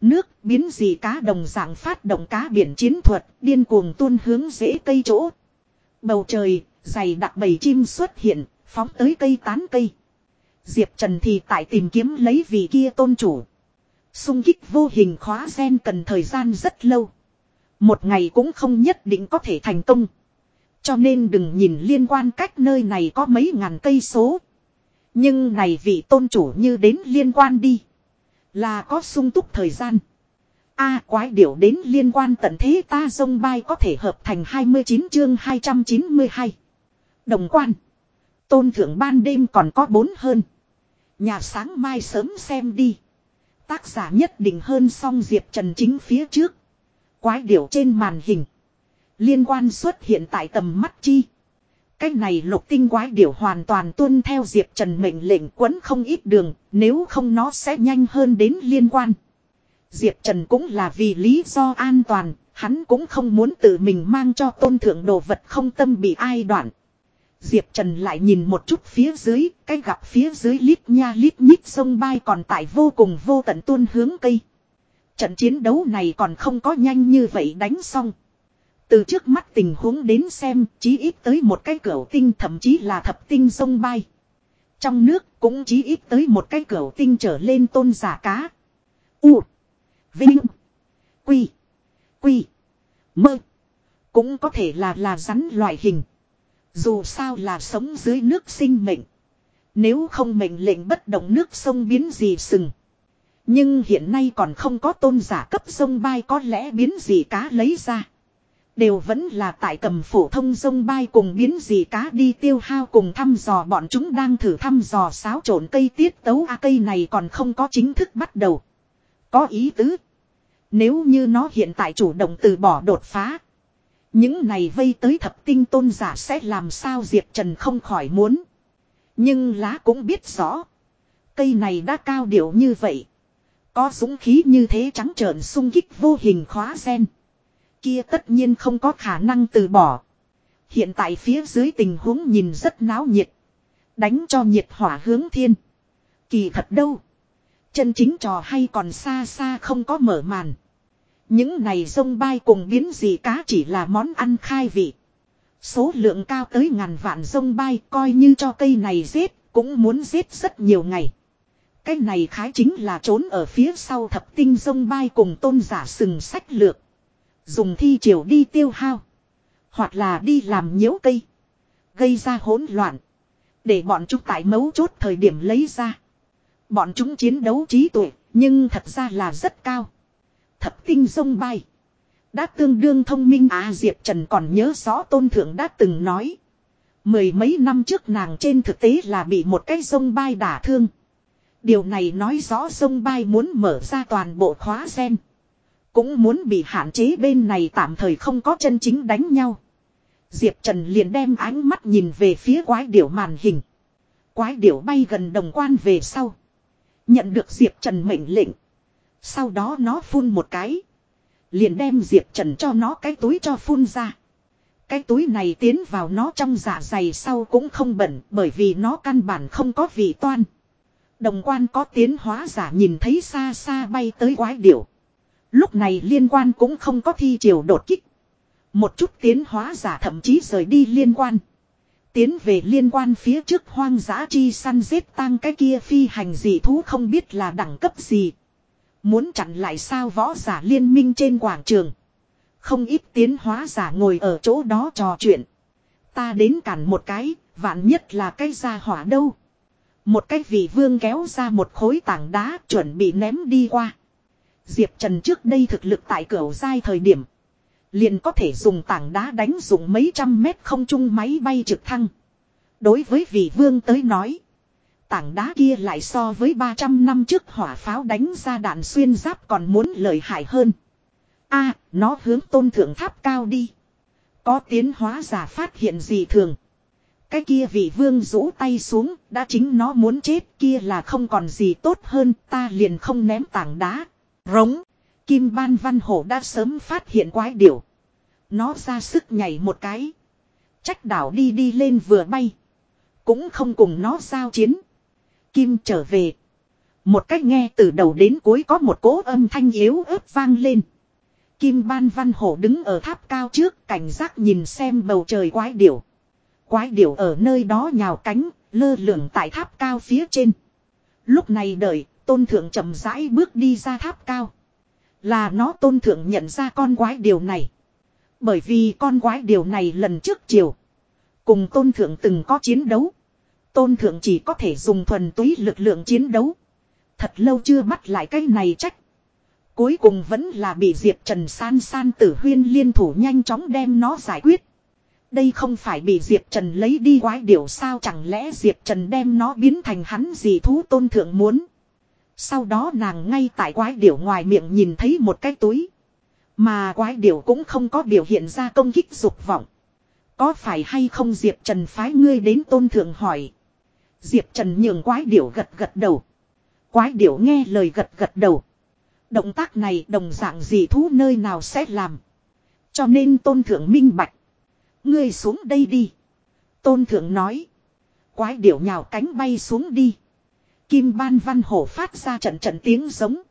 Nước biến gì cá đồng dạng phát động cá biển chiến thuật điên cuồng tuôn hướng rễ cây chỗ. Bầu trời, dày đặc bầy chim xuất hiện, phóng tới cây tán cây. Diệp Trần thì tại tìm kiếm lấy vị kia tôn chủ. Xung kích vô hình khóa sen cần thời gian rất lâu. Một ngày cũng không nhất định có thể thành công. Cho nên đừng nhìn liên quan cách nơi này có mấy ngàn cây số. Nhưng này vị tôn chủ như đến liên quan đi. Là có sung túc thời gian. A quái điểu đến liên quan tận thế ta dông bay có thể hợp thành 29 chương 292. Đồng quan. Tôn thượng ban đêm còn có bốn hơn. Nhà sáng mai sớm xem đi. Tác giả nhất định hơn song Diệp Trần chính phía trước. Quái điểu trên màn hình. Liên quan xuất hiện tại tầm mắt chi. Cái này lục tinh quái điểu hoàn toàn tuân theo Diệp Trần mệnh lệnh quấn không ít đường, nếu không nó sẽ nhanh hơn đến liên quan. Diệp Trần cũng là vì lý do an toàn, hắn cũng không muốn tự mình mang cho tôn thượng đồ vật không tâm bị ai đoạn. Diệp Trần lại nhìn một chút phía dưới, cái gặp phía dưới lít nha lít nhít sông bay còn tại vô cùng vô tận tuôn hướng cây. Trận chiến đấu này còn không có nhanh như vậy đánh xong. Từ trước mắt tình huống đến xem, chí ít tới một cái cửa tinh thậm chí là thập tinh sông bay. Trong nước cũng chí ít tới một cái cửa tinh trở lên tôn giả cá. U. Vinh. Quy. Quy. Mơ. Cũng có thể là là rắn loại hình. Dù sao là sống dưới nước sinh mệnh. Nếu không mệnh lệnh bất động nước sông biến gì sừng. Nhưng hiện nay còn không có tôn giả cấp sông bay có lẽ biến gì cá lấy ra. Đều vẫn là tại cầm phổ thông sông bay cùng biến gì cá đi tiêu hao cùng thăm dò bọn chúng đang thử thăm dò xáo trộn cây tiết tấu a cây này còn không có chính thức bắt đầu. Có ý tứ. Nếu như nó hiện tại chủ động từ bỏ đột phá. Những này vây tới thập tinh tôn giả sẽ làm sao Diệp Trần không khỏi muốn. Nhưng lá cũng biết rõ. Cây này đã cao điệu như vậy. Có dũng khí như thế trắng trợn sung kích vô hình khóa sen. Kia tất nhiên không có khả năng từ bỏ. Hiện tại phía dưới tình huống nhìn rất náo nhiệt. Đánh cho nhiệt hỏa hướng thiên. Kỳ thật đâu. Chân chính trò hay còn xa xa không có mở màn. Những này sông bay cùng biến gì cá chỉ là món ăn khai vị. Số lượng cao tới ngàn vạn sông bay coi như cho cây này giết, cũng muốn giết rất nhiều ngày. Cái này khái chính là trốn ở phía sau thập tinh sông bay cùng tôn giả sừng sách lược. Dùng thi triều đi tiêu hao. Hoặc là đi làm nhiễu cây. Gây ra hỗn loạn. Để bọn chúng tại mấu chốt thời điểm lấy ra. Bọn chúng chiến đấu trí tuệ, nhưng thật ra là rất cao. Thập tinh sông bay. Đã tương đương thông minh à Diệp Trần còn nhớ rõ tôn thượng đã từng nói. Mười mấy năm trước nàng trên thực tế là bị một cái sông bay đả thương. Điều này nói rõ sông bay muốn mở ra toàn bộ khóa sen. Cũng muốn bị hạn chế bên này tạm thời không có chân chính đánh nhau. Diệp Trần liền đem ánh mắt nhìn về phía quái điểu màn hình. Quái điểu bay gần đồng quan về sau. Nhận được Diệp Trần mệnh lệnh. Sau đó nó phun một cái. Liền đem Diệp Trần cho nó cái túi cho phun ra. Cái túi này tiến vào nó trong dạ dày sau cũng không bẩn bởi vì nó căn bản không có vị toan. Đồng quan có tiến hóa giả nhìn thấy xa xa bay tới quái điểu. Lúc này liên quan cũng không có thi triều đột kích. Một chút tiến hóa giả thậm chí rời đi liên quan. Tiến về liên quan phía trước hoang dã chi săn giết tăng cái kia phi hành dị thú không biết là đẳng cấp gì. Muốn chặn lại sao võ giả liên minh trên quảng trường. Không ít tiến hóa giả ngồi ở chỗ đó trò chuyện. Ta đến cản một cái, vạn nhất là cái ra hỏa đâu. Một cái vị vương kéo ra một khối tảng đá chuẩn bị ném đi qua. Diệp Trần trước đây thực lực tại cửa dai thời điểm. Liền có thể dùng tảng đá đánh dùng mấy trăm mét không trung máy bay trực thăng. Đối với vị vương tới nói. Tảng đá kia lại so với 300 năm trước hỏa pháo đánh ra đạn xuyên giáp còn muốn lợi hại hơn. a nó hướng tôn thượng tháp cao đi. Có tiến hóa giả phát hiện gì thường. Cái kia vị vương rũ tay xuống, đã chính nó muốn chết kia là không còn gì tốt hơn, ta liền không ném tảng đá. Rống, kim ban văn hổ đã sớm phát hiện quái điểu. Nó ra sức nhảy một cái. Trách đảo đi đi lên vừa bay. Cũng không cùng nó giao chiến. Kim trở về. Một cách nghe từ đầu đến cuối có một cố âm thanh yếu ớt vang lên. Kim ban văn hổ đứng ở tháp cao trước cảnh giác nhìn xem bầu trời quái điểu. Quái điểu ở nơi đó nhào cánh, lơ lửng tại tháp cao phía trên. Lúc này đợi, tôn thượng chậm rãi bước đi ra tháp cao. Là nó tôn thượng nhận ra con quái điều này. Bởi vì con quái điều này lần trước chiều. Cùng tôn thượng từng có chiến đấu. Tôn thượng chỉ có thể dùng thuần túy lực lượng chiến đấu. Thật lâu chưa bắt lại cái này trách. Cuối cùng vẫn là bị Diệp Trần san san tử huyên liên thủ nhanh chóng đem nó giải quyết. Đây không phải bị Diệp Trần lấy đi quái điều sao chẳng lẽ Diệp Trần đem nó biến thành hắn gì thú tôn thượng muốn. Sau đó nàng ngay tại quái điểu ngoài miệng nhìn thấy một cái túi. Mà quái điểu cũng không có biểu hiện ra công kích dục vọng. Có phải hay không Diệp Trần phái ngươi đến tôn thượng hỏi. Diệp Trần nhường quái điểu gật gật đầu. Quái điểu nghe lời gật gật đầu. Động tác này đồng dạng gì thú nơi nào sẽ làm. Cho nên tôn thượng minh bạch. Ngươi xuống đây đi. Tôn thượng nói. Quái điểu nhào cánh bay xuống đi. Kim ban văn hổ phát ra trận trận tiếng giống.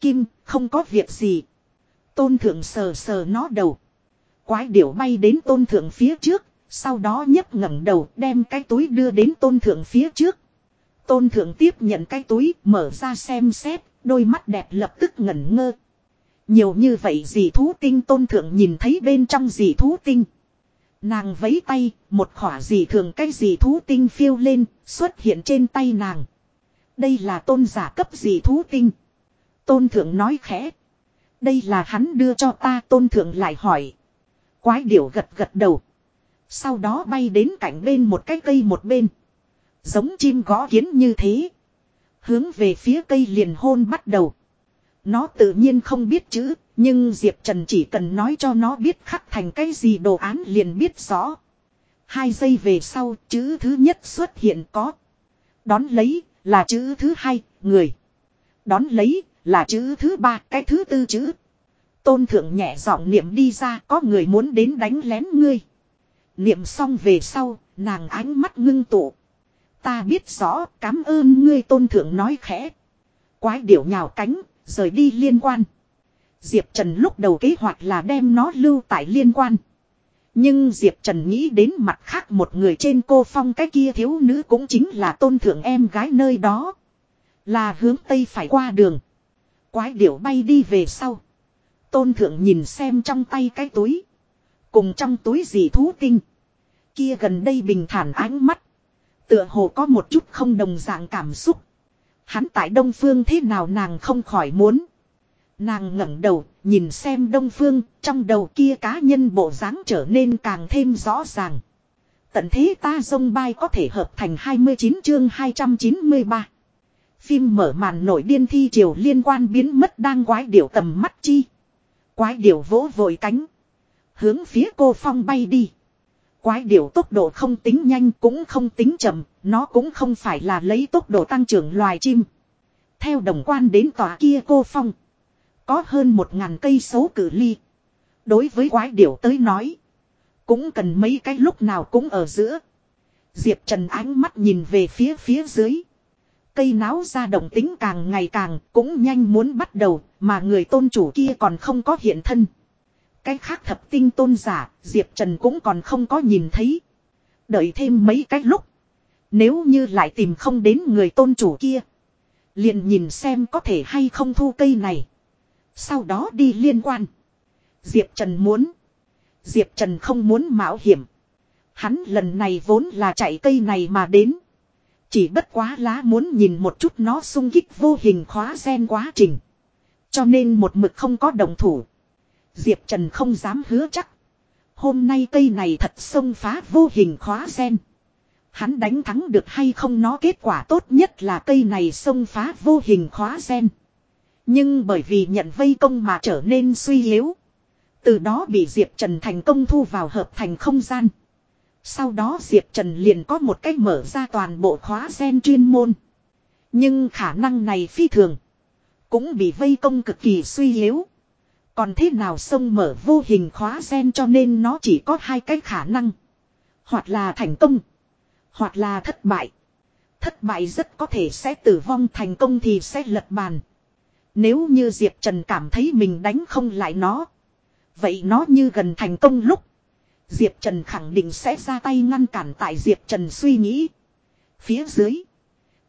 Kim, không có việc gì. Tôn thượng sờ sờ nó đầu. Quái điểu bay đến tôn thượng phía trước, sau đó nhấp ngẩng đầu đem cái túi đưa đến tôn thượng phía trước. Tôn thượng tiếp nhận cái túi, mở ra xem xét, đôi mắt đẹp lập tức ngẩn ngơ. Nhiều như vậy dì thú tinh tôn thượng nhìn thấy bên trong dì thú tinh. Nàng vấy tay, một khỏa dì thường cái dì thú tinh phiêu lên, xuất hiện trên tay nàng. Đây là tôn giả cấp gì thú tinh. Tôn thượng nói khẽ. Đây là hắn đưa cho ta tôn thượng lại hỏi. Quái điểu gật gật đầu. Sau đó bay đến cạnh bên một cái cây một bên. Giống chim gõ kiến như thế. Hướng về phía cây liền hôn bắt đầu. Nó tự nhiên không biết chữ, nhưng Diệp Trần chỉ cần nói cho nó biết khắc thành cái gì đồ án liền biết rõ. Hai giây về sau, chữ thứ nhất xuất hiện có. Đón lấy, là chữ thứ hai, người. Đón lấy, là chữ thứ ba, cái thứ tư chữ. Tôn thượng nhẹ giọng niệm đi ra, có người muốn đến đánh lén ngươi. Niệm xong về sau, nàng ánh mắt ngưng tụ. Ta biết rõ, cảm ơn ngươi tôn thượng nói khẽ. Quái điểu nhào cánh, rời đi liên quan. Diệp Trần lúc đầu kế hoạch là đem nó lưu tại liên quan. Nhưng Diệp Trần nghĩ đến mặt khác một người trên cô phong, cái kia thiếu nữ cũng chính là tôn thượng em gái nơi đó. Là hướng Tây phải qua đường. Quái điểu bay đi về sau. Tôn thượng nhìn xem trong tay cái túi. Cùng trong túi gì thú tinh. Kia gần đây bình thản ánh mắt. Tựa hồ có một chút không đồng dạng cảm xúc. Hắn tại Đông Phương thế nào nàng không khỏi muốn. Nàng ngẩng đầu, nhìn xem Đông Phương, trong đầu kia cá nhân bộ dáng trở nên càng thêm rõ ràng. Tận thế ta dông bay có thể hợp thành 29 chương 293. Phim mở màn nổi điên thi triều liên quan biến mất đang quái điểu tầm mắt chi. Quái điểu vỗ vội cánh. Hướng phía cô phong bay đi. Quái điểu tốc độ không tính nhanh cũng không tính chậm, nó cũng không phải là lấy tốc độ tăng trưởng loài chim. Theo đồng quan đến tòa kia cô phong. Có hơn một ngàn cây số cử ly. Đối với quái điểu tới nói. Cũng cần mấy cái lúc nào cũng ở giữa. Diệp Trần ánh mắt nhìn về phía phía dưới. Cây náo ra động tính càng ngày càng cũng nhanh muốn bắt đầu, mà người tôn chủ kia còn không có hiện thân. Cái khác thập tinh tôn giả, Diệp Trần cũng còn không có nhìn thấy. Đợi thêm mấy cái lúc. Nếu như lại tìm không đến người tôn chủ kia. Liền nhìn xem có thể hay không thu cây này. Sau đó đi liên quan. Diệp Trần muốn. Diệp Trần không muốn mạo hiểm. Hắn lần này vốn là chạy cây này mà đến. Chỉ bất quá lá muốn nhìn một chút nó sung kích vô hình khóa sen quá trình. Cho nên một mực không có đồng thủ. Diệp Trần không dám hứa chắc. Hôm nay cây này thật xông phá vô hình khóa sen. Hắn đánh thắng được hay không nó kết quả tốt nhất là cây này xông phá vô hình khóa sen. Nhưng bởi vì nhận vây công mà trở nên suy yếu. Từ đó bị Diệp Trần thành công thu vào hợp thành không gian. Sau đó Diệp Trần liền có một cách mở ra toàn bộ khóa gen chuyên môn. Nhưng khả năng này phi thường. Cũng bị vây công cực kỳ suy yếu. Còn thế nào sông mở vô hình khóa gen cho nên nó chỉ có hai cái khả năng. Hoặc là thành công. Hoặc là thất bại. Thất bại rất có thể sẽ tử vong, thành công thì sẽ lật bàn. Nếu như Diệp Trần cảm thấy mình đánh không lại nó. Vậy nó như gần thành công lúc. Diệp Trần khẳng định sẽ ra tay ngăn cản tại Diệp Trần suy nghĩ. Phía dưới.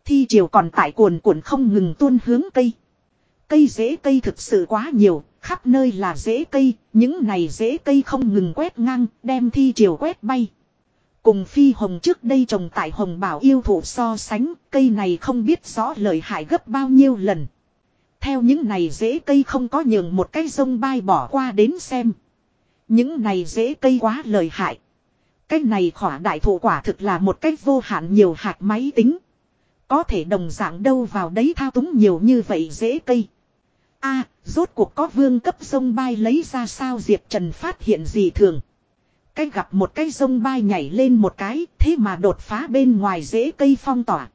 Thi triều còn tại cuồn cuộn không ngừng tuôn hướng cây. Cây rễ cây thực sự quá nhiều, khắp nơi là rễ cây, những này rễ cây không ngừng quét ngang, đem thi triều quét bay. Cùng phi hồng trước đây trồng tại hồng bảo yêu thủ so sánh, cây này không biết rõ lợi hại gấp bao nhiêu lần. Theo những này rễ cây không có nhường một cái sông bay bỏ qua đến xem. Những này rễ cây quá lợi hại. Cái này khỏa đại thụ quả thực là một cách vô hạn nhiều hạt máy tính. Có thể đồng dạng đâu vào đấy thao túng nhiều như vậy dễ cây. a rốt cuộc có vương cấp sông bay lấy ra sao Diệp Trần phát hiện gì thường. cách gặp một cái sông bay nhảy lên một cái, thế mà đột phá bên ngoài dễ cây phong tỏa.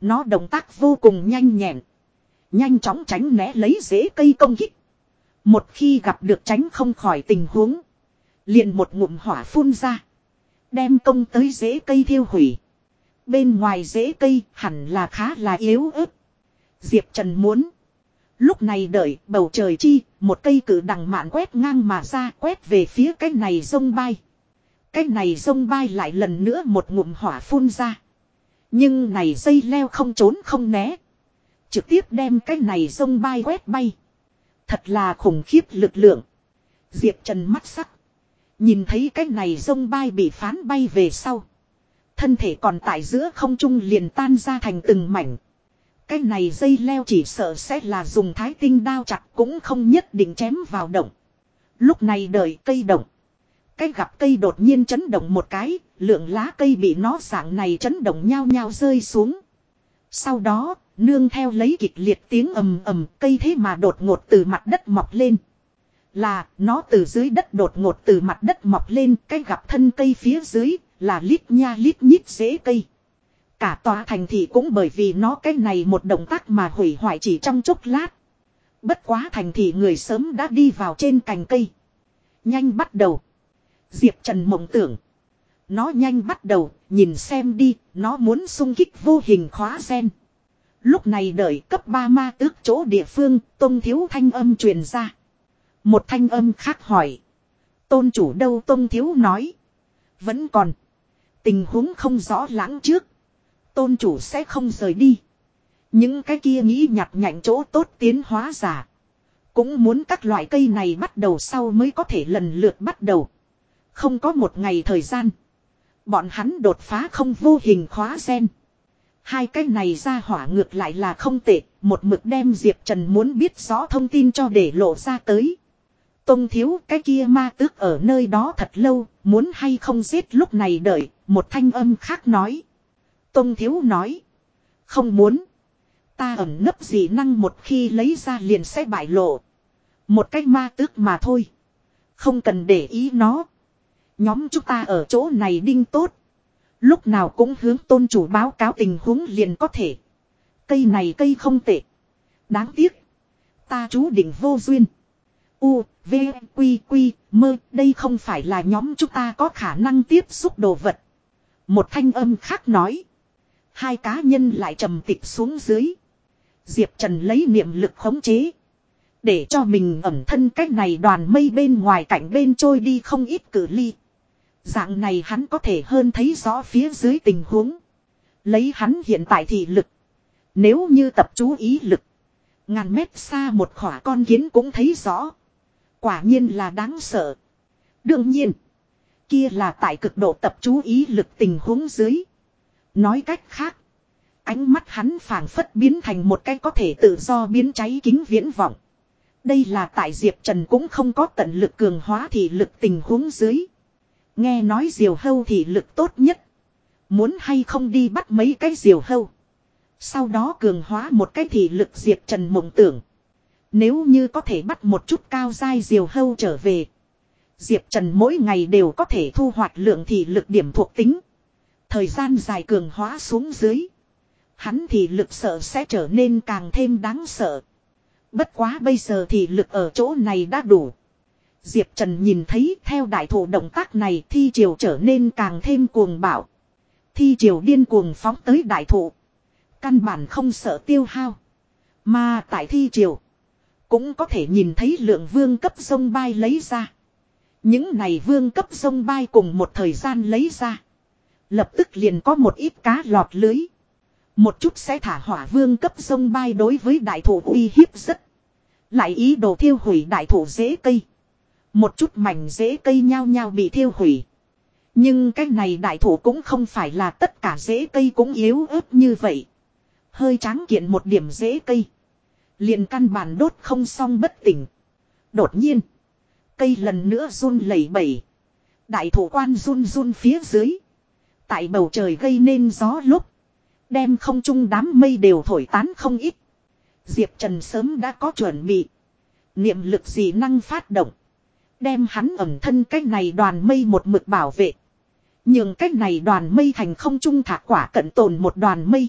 Nó động tác vô cùng nhanh nhẹn. Nhanh chóng tránh né lấy dễ cây công kích. Một khi gặp được tránh không khỏi tình huống. Liền một ngụm hỏa phun ra. Đem công tới dễ cây thiêu hủy. Bên ngoài dễ cây hẳn là khá là yếu ớt. Diệp Trần muốn. Lúc này đợi bầu trời chi, một cây cử đằng mạn quét ngang mà ra quét về phía cái này sông bay. Cái này sông bay lại lần nữa một ngụm hỏa phun ra. Nhưng này dây leo không trốn không né. Trực tiếp đem cái này sông bay quét bay. Thật là khủng khiếp lực lượng. Diệp Trần mắt sắc. Nhìn thấy cái này sông bay bị phán bay về sau. Thân thể còn tại giữa không trung liền tan ra thành từng mảnh. Cái này dây leo chỉ sợ sẽ là dùng thái tinh đao chặt cũng không nhất định chém vào động. Lúc này đợi cây động. Cái gặp cây đột nhiên chấn động một cái, lượng lá cây bị nó dạng này chấn động nhau nhau rơi xuống. Sau đó, nương theo lấy kịch liệt tiếng ầm ầm cây thế mà đột ngột từ mặt đất mọc lên. Là, nó từ dưới đất đột ngột từ mặt đất mọc lên, cái gặp thân cây phía dưới, là lít nha lít nhít rễ cây. Cả tòa thành thị cũng bởi vì nó cái này một động tác mà hủy hoại chỉ trong chốc lát. Bất quá thành thị người sớm đã đi vào trên cành cây. Nhanh bắt đầu. Diệp Trần mộng tưởng. Nó nhanh bắt đầu, nhìn xem đi, nó muốn xung kích vô hình khóa sen. Lúc này đợi cấp 3 ma tước chỗ địa phương, tôn thiếu thanh âm truyền ra. Một thanh âm khác hỏi. Tôn chủ đâu tôn thiếu nói. Vẫn còn. Tình huống không rõ lãng trước. Tôn chủ sẽ không rời đi. Những cái kia nghĩ nhặt nhạnh chỗ tốt tiến hóa giả. Cũng muốn các loại cây này bắt đầu sau mới có thể lần lượt bắt đầu. Không có một ngày thời gian. Bọn hắn đột phá không vô hình khóa sen. Hai cái này ra hỏa ngược lại là không tệ. Một mực đem Diệp Trần muốn biết rõ thông tin cho để lộ ra tới. Tông thiếu cái kia ma tước ở nơi đó thật lâu, muốn hay không giết lúc này đợi, một thanh âm khác nói. Tông thiếu nói. Không muốn. Ta ẩn nấp gì năng một khi lấy ra liền sẽ bại lộ. Một cái ma tước mà thôi. Không cần để ý nó. Nhóm chúng ta ở chỗ này đinh tốt. Lúc nào cũng hướng tôn chủ báo cáo tình huống liền có thể. Cây này cây không tệ. Đáng tiếc. Ta chú định vô duyên. U, V, Quy, Quy, mơ, đây không phải là nhóm chúng ta có khả năng tiếp xúc đồ vật. Một thanh âm khác nói. Hai cá nhân lại trầm tịch xuống dưới. Diệp Trần lấy niệm lực khống chế. Để cho mình ẩm thân cách này đoàn mây bên ngoài cảnh bên trôi đi không ít cử ly. Dạng này hắn có thể hơn thấy rõ phía dưới tình huống. Lấy hắn hiện tại thì lực. Nếu như tập chú ý lực. Ngàn mét xa một khỏa con kiến cũng thấy rõ. Quả nhiên là đáng sợ. Đương nhiên. Kia là tại cực độ tập chú ý lực tình huống dưới. Nói cách khác. Ánh mắt hắn phảng phất biến thành một cái có thể tự do biến cháy kính viễn vọng. Đây là tại Diệp Trần cũng không có tận lực cường hóa thị lực tình huống dưới. Nghe nói diều hâu thì lực tốt nhất. Muốn hay không đi bắt mấy cái diều hâu. Sau đó cường hóa một cái thị lực Diệp Trần mộng tưởng. Nếu như có thể bắt một chút cao dai diều hâu trở về. Diệp Trần mỗi ngày đều có thể thu hoạch lượng thị lực điểm thuộc tính. Thời gian dài cường hóa xuống dưới. Hắn thì lực sợ sẽ trở nên càng thêm đáng sợ. Bất quá bây giờ thì lực ở chỗ này đã đủ. Diệp Trần nhìn thấy theo đại thủ động tác này thi triều trở nên càng thêm cuồng bạo. Thi triều điên cuồng phóng tới đại thủ. Căn bản không sợ tiêu hao. Mà tại thi triều. Cũng có thể nhìn thấy lượng vương cấp sông bay lấy ra. Những này vương cấp sông bay cùng một thời gian lấy ra. Lập tức liền có một ít cá lọt lưới. Một chút sẽ thả hỏa vương cấp sông bay đối với đại thủ uy hiếp rất. Lại ý đồ thiêu hủy đại thủ dễ cây. Một chút mảnh dễ cây nhao nhao bị thiêu hủy. Nhưng cái này đại thủ cũng không phải là tất cả dễ cây cũng yếu ớt như vậy. Hơi tráng kiện một điểm dễ cây. liền căn bản đốt không xong bất tỉnh. Đột nhiên. Cây lần nữa run lẩy bẩy. Đại thủ quan run run phía dưới. Tại bầu trời gây nên gió lúc. Đem không trung đám mây đều thổi tán không ít. Diệp Trần sớm đã có chuẩn bị. Niệm lực gì năng phát động. Đem hắn ẩm thân cách này đoàn mây một mực bảo vệ. Nhưng cách này đoàn mây thành không trung thả quả cận tồn một đoàn mây.